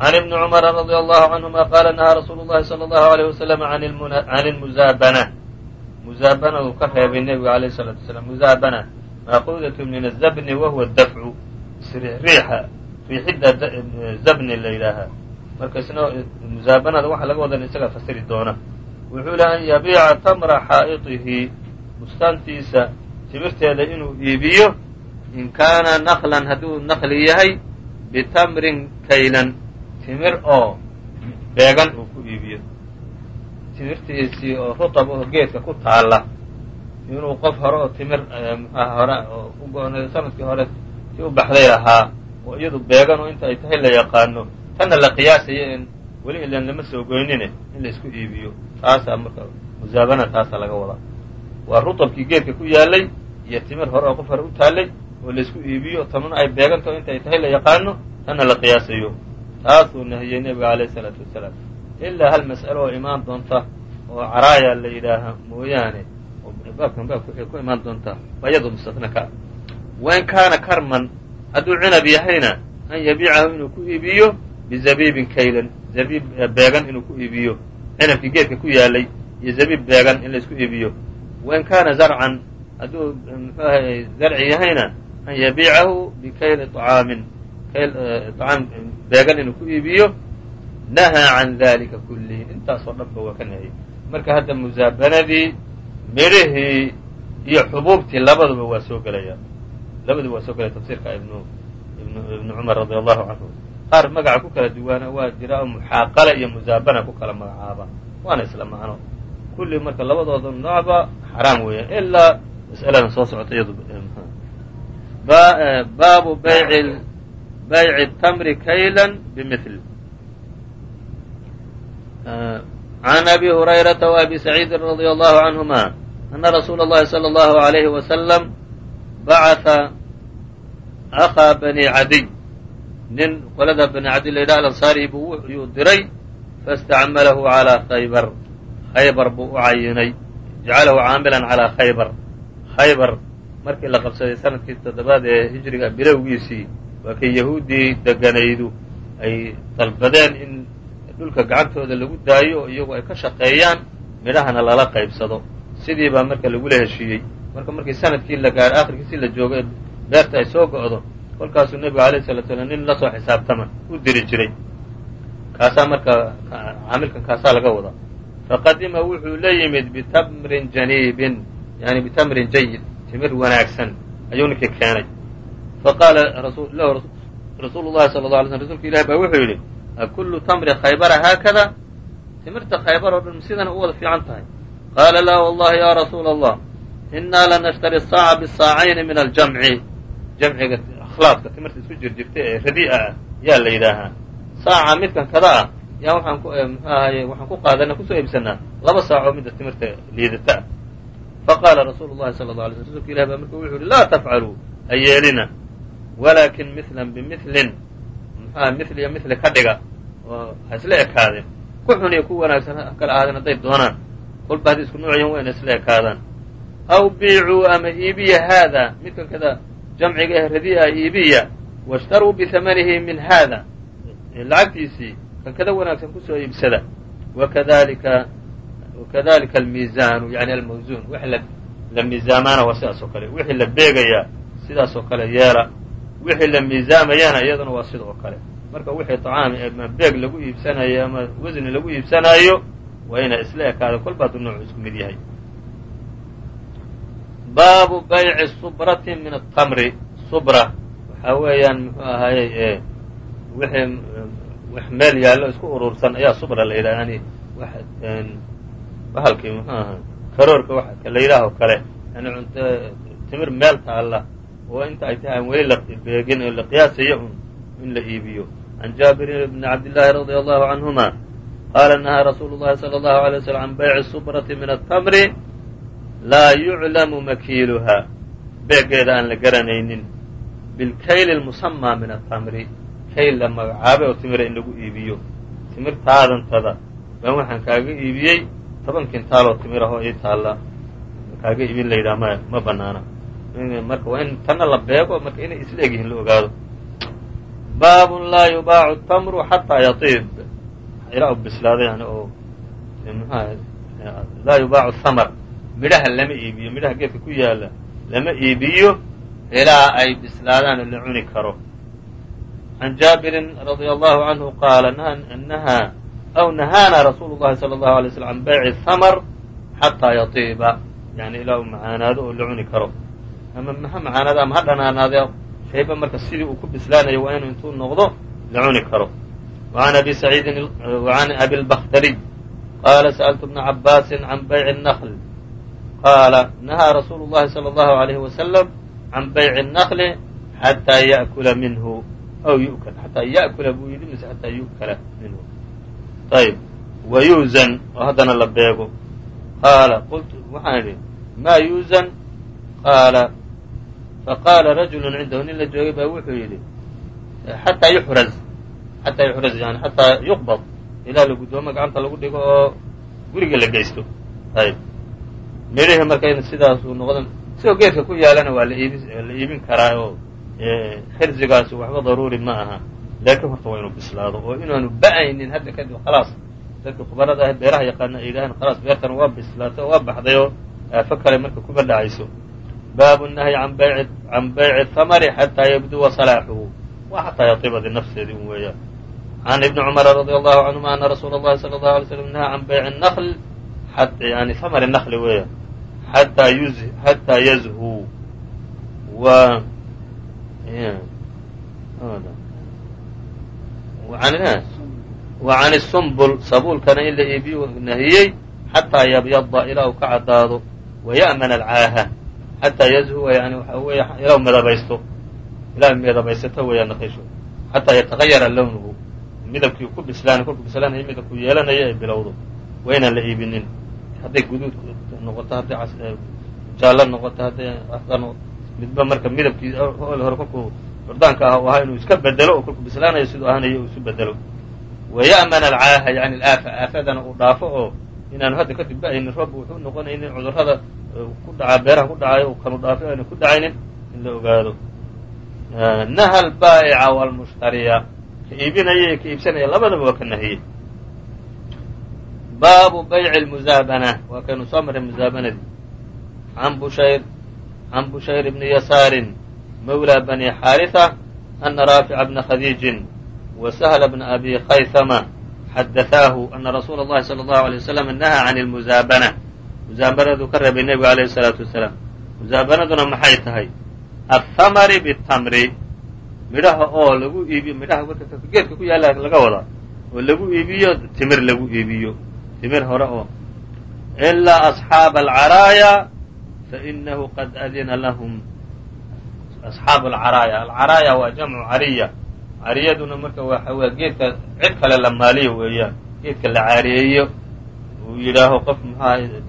can ibni cumara radia allahu canhuma qaala nahaa rasuulu llahi salى allahu aleyh wasalam can lmuzaabana muzaabanadu ka reebay nebiga alayh الsalatu wasalaam muzaabana maaquudatu min azabni wahuwa dafcu isriixriixa riixidda zabni la yidhaahaa marka isna muzaabanada waxa laga wadan isagaa fasiri doona wuxuu le an yabiica tamra xaa'iطihi bustaantiisa timirteeda inuu iibiyo in kaana naqlan hadduu naqli yahay bitamrin kaylan timir oo beegan uu ku iibiyo timirtiisii oo rutab oo geedka ku taalla inuu qof hore oo timir hore oo u goonay sannadkii hore si u baxday lahaa oo iyadu beegan oo inta ay tahay la yaqaano. Tanna la qiyaasayo in weli ilan lama soo goynine in la isku iibiyo. Taasaa marka musaabana taasaa laga wadaa waa rutabkii geedka ku yaalay iyo timir hore oo qof hore u taallay oo la isku iibiyo. Tamna ay beegantaho intay tahay la yaqaano tanna la qiyaasayo taasuu nahiyey nebiga alayh isalaatu wasalaam. Ilaa hal mas'alo oo imaan doonta oo caraaya la yidhaaha mooyaane. Oo baabkan baabka waxay ku imaan doontaa. Waa iyadoo mustafna ka kaana karman hadduu cinab yahayna an yabiicahu inuu ku iibiyo bizabiibin kaylan zabiib beegan inuu ku iibiyo. Cinabkii geedka ku yaalay iyo zabiib beegan in la isku iibiyo wain kaana zarcan hadduu ahay zarci yahayna an yabiicahu bikayli طcaamin kayl طcaam beegan inuu ku iibiyo. Nahaa can dalika kullihi intaasoo dhanba waa ka nahiyey marka hadda musaabanadii midhihii iyo xubuubtii labaduba waa soo gelaya labaduba waa soo gelaya tafsiirka ibnu ibnu ibnu cumar radi allahu canhu qaar magaca ku kala duwaana waa jira oo muxaaqala iyo musaabana ku kala magacaaba waana isla macno kulli marka labadooda noocba xaraam weeyaan ilaa mas'aladan soo socota iyadu baabu bayci bayci tamri kaylan bimil عن أbي هريرة وأbي سعيid رضي الله عنهma أن رsuuل الlahi صلى الله عليه وسلم baعثa akhaa bani cadiy nin qolada bani cadiy la yidhaha alansaari buu yuu diray faistacmalahu calaa khaybar khaybar buu u cayinay jacalahu caamilan calaa khaybar khaybar markii la qabsaday sannadkii toddobaad ee hijriga bilowgiisii waa kay yahuuddii deganaydu ay dalbadeen in dhulka gacantooda lagu daayo iyagu ay ka shaqeeyaan midhahana lala qaybsado sidiibaa marka lagula heshiiyey marka markii sannadkii la gaadho aakhirkiisii la joogay beerta ay soo go'do kolkaasuu nebigu alayh salatu slam nin la soo xisaabtama u diri jiray. Kaasaa marka caamilkan kaasaa laga wadaa. Faqadima wuxuu la yimid bitamrin janiibin yani bitamrin jayid timir wanaagsan ayuu ninkii keenay. Faqaala lahu rasuulu llahi sala la alay slm rsulka ilahi baa wuxuu yidhi akullu tamri khaybara haakada? Timirta khaybar oo dhan sidana u wada fiican tahay. Qaala laa wallahi ya rasuula allah innaa lanashtari saaca bisaacayni min aljamci jamciga akhlaadka timirta isku jirjirta ee radii'a ah yaa la yidhaahaa saaca midkan kada ah yaa waxaan ku mxu waxaan ku qaadana ku soo iibsanaa laba saacoo midda timirta liidata. Ah faqaala rasuulu llahi sala la alay sl rsulka ilah baa marka wuxuu yihi laa tafcaluu ha yeelina walaakin mihlan bimilin mxuaha mil iyo mili ka dhiga oo ha isla ekaadeen ku xun iyo ku wanaagsan ha kala ahaadeen hadday doonaan. Kolba hadday isku nuucayan waa ina isla ekaadaan. Aw biicuu ama iibiya haada midkan kada jamciga eh radi'a iibiya washtaruu bihamanihi min haada. Lacagtiisii kan kada wanaagsan ku soo iibsada. Wakadalika wakadalika almiizaanu yani almawzuun. Wixii la miizaamaana waa sidaas oo kale. Wixii la beegayaa sidaas oo kale yeela. Wixii la miizaamayana iyaduna waa sida oo kale. Marka wixii طacaam ama beeg lagu iibsanayo ama wasni lagu iibsanaayo waa ina isla ekaada kolba hadduu noocu isku mid yahay baabu bayci subrati min atamri subra waxaa weeyaan muxuu ahaayey wixii wax meel yaallo isku urursan ayaa subra la yidhaha yani bahalkii muxuu aha karoorka wa la yidhaahoo kale yani cunto timir meel taalla oo inta ay tahay aan weli la beegin oo la qiyaasayo un in la iibiyo. Can jaabir bni cabdillaahi radia allahu canhuma qaala nahaa rasuulu llahi sala allahu alay waslam can bayci subrati min atamri laa yuclamu makiiluha. Beegeeda aan la garanaynin. Bilkayli lmusamaa min atamri kayl la magacaabay oo timira in lagu iibiyo. Timirtaadantada baan waxaan kaaga iibiyey toban kintaaloo timir ahoo ii taalla. Kaaga iibin la yidhaha ma ma banaana marka waa in tanna la beego marka inay isla egyihiin la ogaado. Baabun laa yubaacu tamru xataa yatiib. Ilaa u bislaado yani oo mxuaha laa yubaacu thamar midhaha lama iibiyo midhaha geedka ku yaala lama iibiyo ilaa ay bislaadaan oo la cuni karo can jaabirin radia allahu canhu qaala nahaa aw nahaana rasuulu llahi sala allahu alay slam can bayci thamar xataa yatiiba yani ilaa uu macaanaado oo la cuni karo ama ha macaanaado ama ha dhanaanaade shayba marka sidii uu ku bislaanayo waa inuu intuu noqdo la cuni karo وعn abi سعيidi وعn abi الbkhtariي qala sألtu بna cabاasi can bayci النkل qaala nahaa rasuulu llahi sala allahu alayhi wasalam can bayci الnaqli xataa yakula minhu aw yukal xataa yakula buu yidhi mise xataa yukala minhu ayb wa yuuzan oo haddana la beego qaala qultu waxaan idhi maa yuuzan qaala faqaala rajulu cindahu nin la joogay baa wuxuu yidhi xataa yuxraz xataa yuxraz yani xataa yuqbad ilaa la guddoomo gacanta lagu dhigo oo guriga la geysto ayb midhihii marka in sidaasuu noqdo sidoo geedka ku yaalana waa la iibin karaa oo xirzigaasi waxba daruuri ma aha laakiin horta waa inuu bislaado oo inaanu ba'aynin hadda kadib khalaas dadka khubarada ah beeraha yaqaana ay yidhahaan khalaas beertan waa bislaatay oo waa baxday oo aafo kale marka kuma dhacayso baabu nahyi can bayci hamari xataa yabduwa salaaxuhu waa xataa yatibadi nafseedii un weeyaan can ibni cumara radi allahu canhuma ana rasuula اllahi salى اlahu alay slam nahaa can bayci naql yani hamari naqli weeyaan xataa yazhuu wa wa can sumbul sabuulkana in la iibiyu nahiyey xataa yabyada ilaa uu ka caddaado waya'mana alcaaha xataa yazhuwa yani waxa weeye ilaa u midabaysto ilaa midabaysato weeyaan naqiishu xataa yatagayara lownuhu midabkii ku bislaanay kolku bislaanaya midabku yeelanaya ay bilowdo waa inaan la iibinin. Hadday guduud noqoto hadday jaallo noqoto hadday midba marka midabkii hol hore kolkuu curdaanka ah u ahaa inuu iska bedelo oo kolku bislaanayo siduu ahanayo uu isu bedelo. Waya'mana alcaaha yani alaafa aafadana uu dhaafo oo inaanu hadda kadib ba'aynin roob wuxuu noqonaynin cudurrada ku dhacaa beeraha ku dhacayo kanu dhaafo aanu ku dhacaynin in la ogaado. Naha albaa'ica waalmushtariya ka iibinaya iyo ka iibsanaya labadaba waa ka nahiyey baabu bayci lmuzaabana waa kaynu soo marray muzaabanadii an bushayr can bushayr bni yasaarin mawlى bani xaariثة ana raafica bna khadiijin wa sahla bna abi khaysama xadaثaahu ana rasuula اllahi salى اllahu alيه waslm nahaa can اlmuzaabana muzaabanaduu ka reebay nebigu alayh الsalaatu wasalaam muzaabanaduna maxay tahay athamari btamri midhaha oo lagu iibiyo midhaha geedka ku yaalla laga wadaa oo lagu iibiyo timir lagu iibiyo timir hore oo ilaa asxaaba alcaraaya fainahu qad adina lahum. Asxaabu alcaraaya alcaraaya waa jamcu cariya cariyaduna marka waxa weye geedka cid kale la maaliyo weeyaan. Geedka la caariyeeyo uu yidhaaho qof maxaa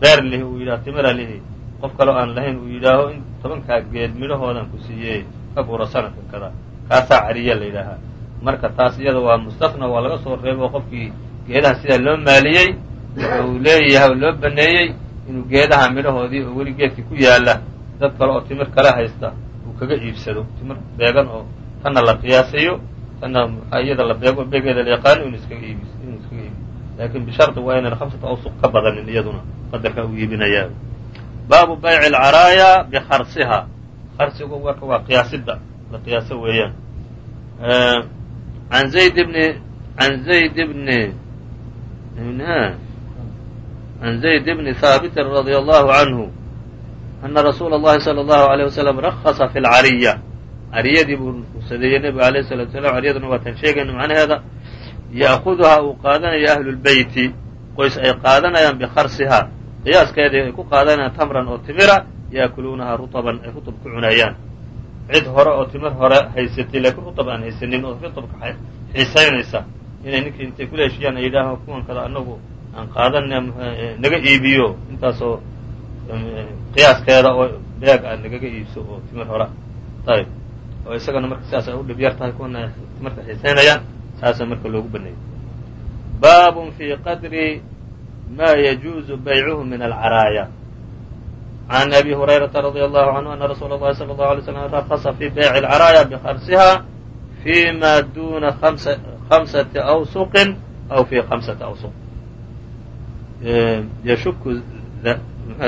beer lihi uu yidhaho timira lihi. Qof kaleo aan lahayn uu yidhaaho in tobankaa geed midhahoodan ku siiyey ka gura sanadka kada kaasaa cariya la yidhaahaa. Marka taas iyada waa mustafna waa laga soo reebo qofkii geedaha sidaa loo maaliyey uu leeyahay oo loo baneeyey inuu geedaha midhahoodii oo weli geedkii ku yaalla dad kale oo timir kale haysta uu kaga iibsado. Timir beegan oo tanna la qiyaasayo tanna iyada la beego beegeeda la yaqaano inuu iskaga iibi inuu iskaga iibiyo laakiin bishardi waa inaan khamsata awsuq ka badanin iyaduna qadarka uu iibinayaa baabu bayci alcaraaya bikharsiha kharsigu marka waa qiyaasidda la qiyaaso weeyaan. An zayd bni an zayd bni عن زيد بن ثابت رضي الله عنه أن رsuuل اللhi صلى الله عليه وسلم رخص في العryة caryadii buu ruqsadeeyey nebigu عalيه الصلاة وسلام caryaduna waa tan sheegayna macnaheeda yأخuduhaa uu qaadanaya أهlu الbeyti qoys ay qaadanayaan bkarsihaa qiyaaskeedii ay ku qaadanayaan tmran oo timira yaakuluunahaa ruطban ay ruطb ku cunayaan cid hore oo timir hore haysatay lakiin ruطb aan haysanin oo ruطbka xiisaynaysa inay ninkii intay kula heshiyaan ay yidhaaho kuwan kada anagu aan qaadana naga iibiyo intaasoo qiyaaskeeda oo beeg ah nagaga iibso oo timir hora ayb oo isagana marka sidaas ay u dhib yar tahay kuwana timirta xiisaynayaan saasa marka loogu baneeyey baabun fii qadri ma yajuuzu baycuhu min alcaraaya can abi hurayrata radia allahu canhu ana rasuula اllahi salى اllahu alay slam rakasa fi bayci alcaraaya bkarsiha fi ma duna hamsati awsuqin aw fi hamsati awsuq yashuku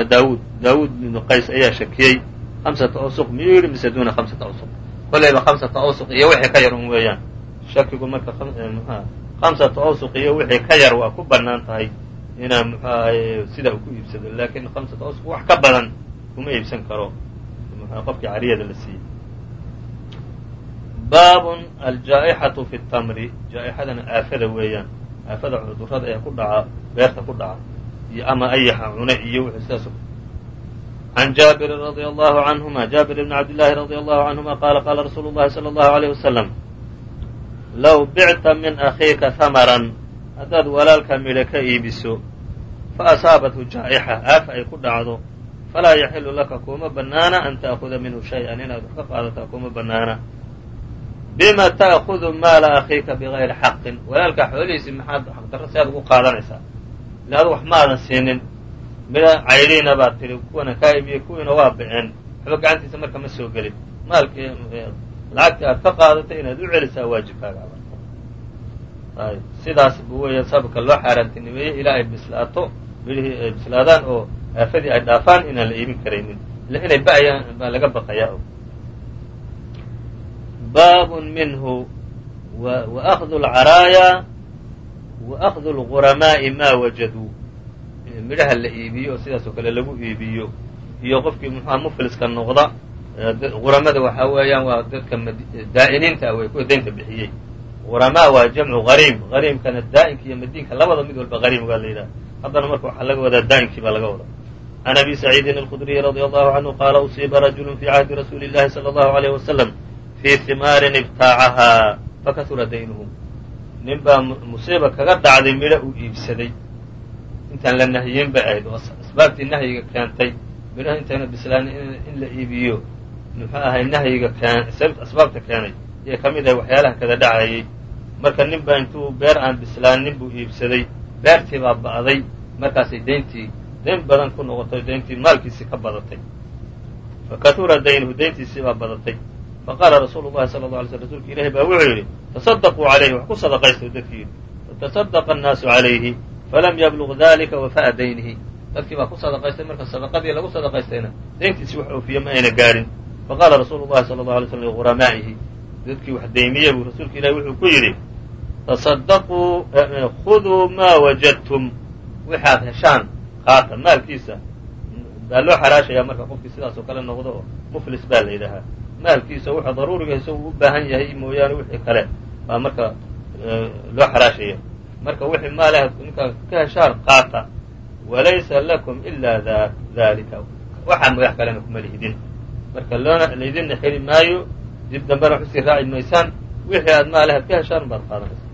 daawud daawud ibnu qays ayaa shakiyey hamsata awsuq miyuu yidhi mise duna hamsata awsuq kolayba hamsata awsuq iyo wixii ka yar un weeyaan shakigu marka hamsata awsuq iyo wixii ka yar waa ku bannaan tahay inaa muxuu ahay sida uu ku iibsado laakiin hamsata awsuq ka badan kuma iibsan karo qofkii cariyada baabun aljaa'ixatu fi tamri. Jaa'ixadana aafada weeyaan. Aafada cudurrada ee ku dhaca beerta ku dhaca iyo ama ayaxa cune iyo wixii sidaas can jaabirin radia allahu canhuma jaabir bni cabdillaahi radia allahu canhuma qaala qaala rasuulu llahi sala allahu alayh wasalam low bicta min akhiika hamaran haddaad walaalka midha ka iibiso fa asaabathu jaa'ixa aafa ay ku dhacdo falaa yaxilu laka kuma bannaana an ta'kuda minhu shay-an. Inaad wax qaadataa kuma bannaana bima ta'kudu maala akhiika bigayri xaqin walaalkaa xoolihiisii maxaad xaqdarro si aad ugu qaadanaysaa ila adu wax maadan siinin midha caydhiina baad tidhi kuwana kaa iibiyey kuwiina waa biceen waxba gacantiisa marka ma soo gelin maalkii lacagtii aad ka qaadatay inaad u celisaa waajibkaaga sidaas bu weeya sababka loo xaaraantinimeeyey ilaa ay bislaato midhihii ay bislaadaan oo aafadii ay dhaafaan inaan la iibin karaynin ila inay ba'yaan baa laga baqayaa wa akdu lcaraaya wa akdu lguramaa'i maa wajaduu midhaha la iibiyo oo sidaas oo kale lagu iibiyo. Iyo qofkii muxuha mufliska noqda guramada waxaa weeyaan waa dadka daa'iniinta ah wey kuwa daynta bixiyey. Guramaa waa jamcu gariim gariimkana daa'inka iyo madiinka labada mid walba gariim waa la yidhaha haddana marka waxaa laga wadaa daa'inkii baa laga wadaa. Can abi saciidin alkhudriyi radi allahu canhu qaala usiiba rajulu fi cahdi rasuuli llahi sala allahu alayh wasalam fii himaarin ibtaacahaa fakahura daynuhu nin baa musiiba kaga dhacday midho uu iibsaday. Intaan la nahyin bay ahayd oo asbaabtii nahyiga keentay. Midhaha intayna bislaanin in la iibiyo. Muxuu ahay nahyiga asbaabta keenay. Ayay ka mid ahay waxyaalaha kada dhacayay. Marka nin baa intuu beer aan bislaanin buu iibsaday. Beertii baa ba'day. Markaasay dayntii dayn badan ku noqotay dayntii maalkiisii ka badatay. Fakahura daynuhu dayntiisii baa badatay faqaala rasuulu llahi sala la alay sl rsulka ilahi baa wuxuu yidhi tasadaquu calayhi wax ku sadaqaysta dadkii yidhi fatasadaqa annaasu calayhi falam yablug dalika wafa'a daynihi dadkii baa ku sadaqaystay marka sadaqadii lagu sadaqaystayna dayntiisii wax oofiye ma ayna gaadhin faqaala rasuulu llahi sala allau alay slam liguramaa'ihi dadkii wax daymiyey buu rasuulka ilahi wuxuu ku yidhi tasadaquu khuduu maa wajadtum waxaad heshaan qaata maalkiisa baa loo xaraashayaa marka qofkii sidaas oo kale noqdo oo muflis baa la yidhaahaa maalkiisa wuxuu daruuriga isagu u baahan yahay mooyaane wixii kale. Baa marka loo xaraashaya marka wixii maalaha ninkaa ka heshaan qaata walaysa lakum ilaa dalika waxaa magax kalena kuma lihidin marka loona laydinna xeli maayo dib dambena wax u sii raaci maysaan wixii aad maalahaad ka heshaan baad qaadanaysa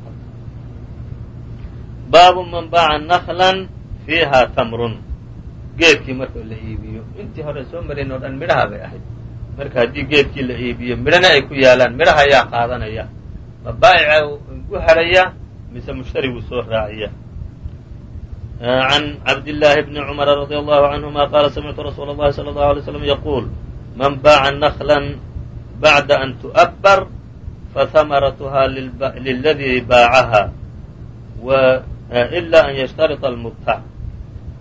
baabu man baaca naklan fiiha tamrun. Geedkii marka la iibiyo intii hore soo marayn oo dhan midhaha bay ahayd marka haddii geedkii la iibiyo midhana ay ku yaalaan midhaha ayaa qaadanaya ma baa'ica u haraya mise mushtariguu soo raaciya عن عبد الله بن عمر رضي الله عنهما قال سمعت رsuuل الlhi صلى الله عليه وسلم يقول من باع نخلا بعد أن تؤبر فثمرتها للذي باعها إلا أن يشhترط المبتع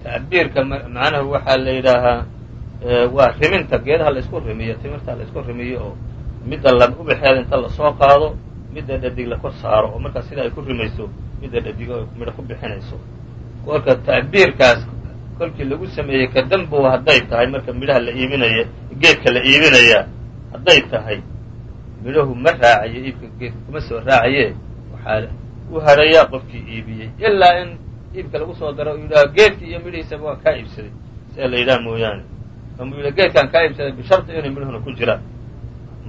تأبيirka macnahu waxaa la yidhaahaa waa riminta geedaha la isku rimiyo timirta la isku rimiyo oo midda la ubaxeeda inta la soo qaado midda dhadig la kor saaro oo markaa sida ay ku rimayso midda dhadigo midho ku bixinayso. Kolka ta'biirkaas kolkii lagu sameeyey kadambow hadday tahay marka midhaha la iibinaya geedka la iibinayaa hadday tahay midhahu ma raacayo iibka geedka kuma soo raacaye. Waxaa u harayaa qofkii iibiyey ilaa in iibka lagu soo daro u yidhaha geedkii iyo midhihiisaba waa kaa iibsaday. Sia la yidhaha mooyaane yidha geedkaan kaa iibsaday bisharti inay midhuhuna ku jiraan.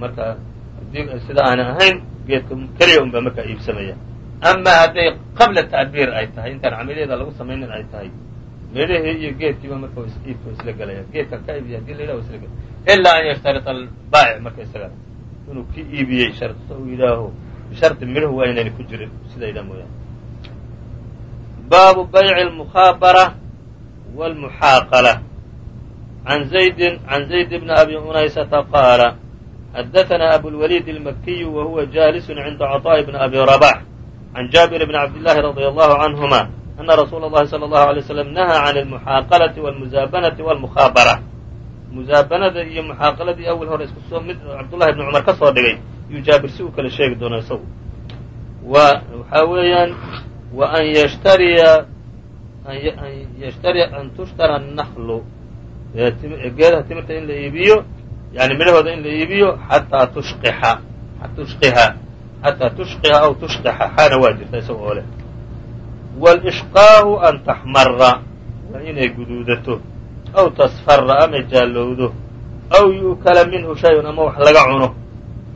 Marka haddii sida aanay ahayn geedka keliya un baa markaa iibsamaya. Ama hadday qabla ta'biir ay tahay intaan camaliyada lagu samaynin ay tahay midhihii iyo geedkiiba marka iibka isla gelaya geedkan ka iibiya haddii la isla gelaya ilaa an yashtarita albaa'ic marka isaga. Inuu ki iibiyey sharto uu yidhaaho bisharti midhuhu waa inayna ku jirin sida mooyaane. Baabu bayci almukhaabara wاlmuxaaqala an zaydin can zayd bni abi unaysata qaala xadaثna abulwaliid almakiyu wa huwa jaalisu cinda caطaaءi bni abi rabax عن جابر بن عبد الله رضي الله عنهما أن رsuuل الlhi صلى الله عليه وسلم نهى عن المحاaqلة والمزاaبنة والمخاaبرة مزaaبنada iyo محaaqaladii أول hore isku soo mid cabdاللahi بن cمر ka soo dhigay yuu jaabir si u kala sheegi doona isagu waxaa weeyaan وأn yshtariya an yshtariya an تushترى النخل geedaha timirta in la iibiyo yani midhahooda in la iibiyo xatىa tushqixa tushqiha xataa tushqiha aw tushqixa xaana waa jirta isaga oo leh. Wاlishqaahu an taxmara waa inay guduudato aw tasfara ama jaallowdo aw yu'kala minhu shayun ama wax laga cuno.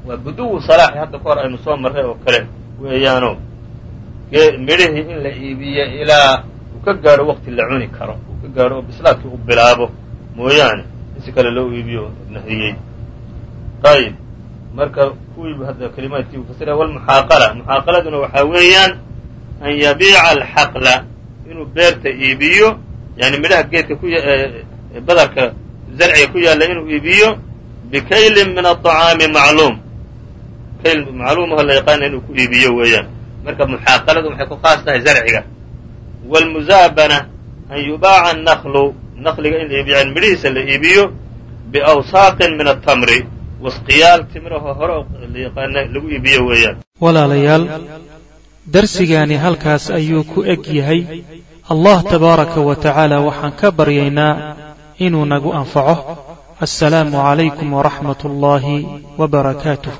Waa buduwu salaaxi hadda ka hor aynu soo marray oo kale weeyaano midhihii in la iibiyo ilaa uu ka gaadho waqti la cuni karo uu ka gaadho oo bislaadkii u bilaabo mooyaane in si kale loo iibiyo nahdiyey ayb marka kuwii hadda kelimaadkii uu fasiraya muxaaqaladuna waxaa weeyaan an yabiica alxaqla inuu beerta iibiyo yani midhaha geedka badarka zarciga ku yaalla inuu iibiyo bikaylin min aطacaami macluum. Kayl macluumaho la yaqaana inuu ku iibiyo weeyaan. Marka muxaaqaladu waxay ku khaas tahay zarciga. Wاlmuzaabana an yubaaca annaklu nakliga in yani midhihiisa la iibiyo biawsaaqin min atamri wasqiyaal timiraho hore oo la yaqaana lagu iibiyo weeyaan. Walaalayaal darsigaani halkaas ayuu ku eg yahay. Allah tabaaraka wa tacaala waxaan ka baryaynaa inuu nagu anfaco. Assalaamu calaykum waraxmat ullaahi wa barakaatuh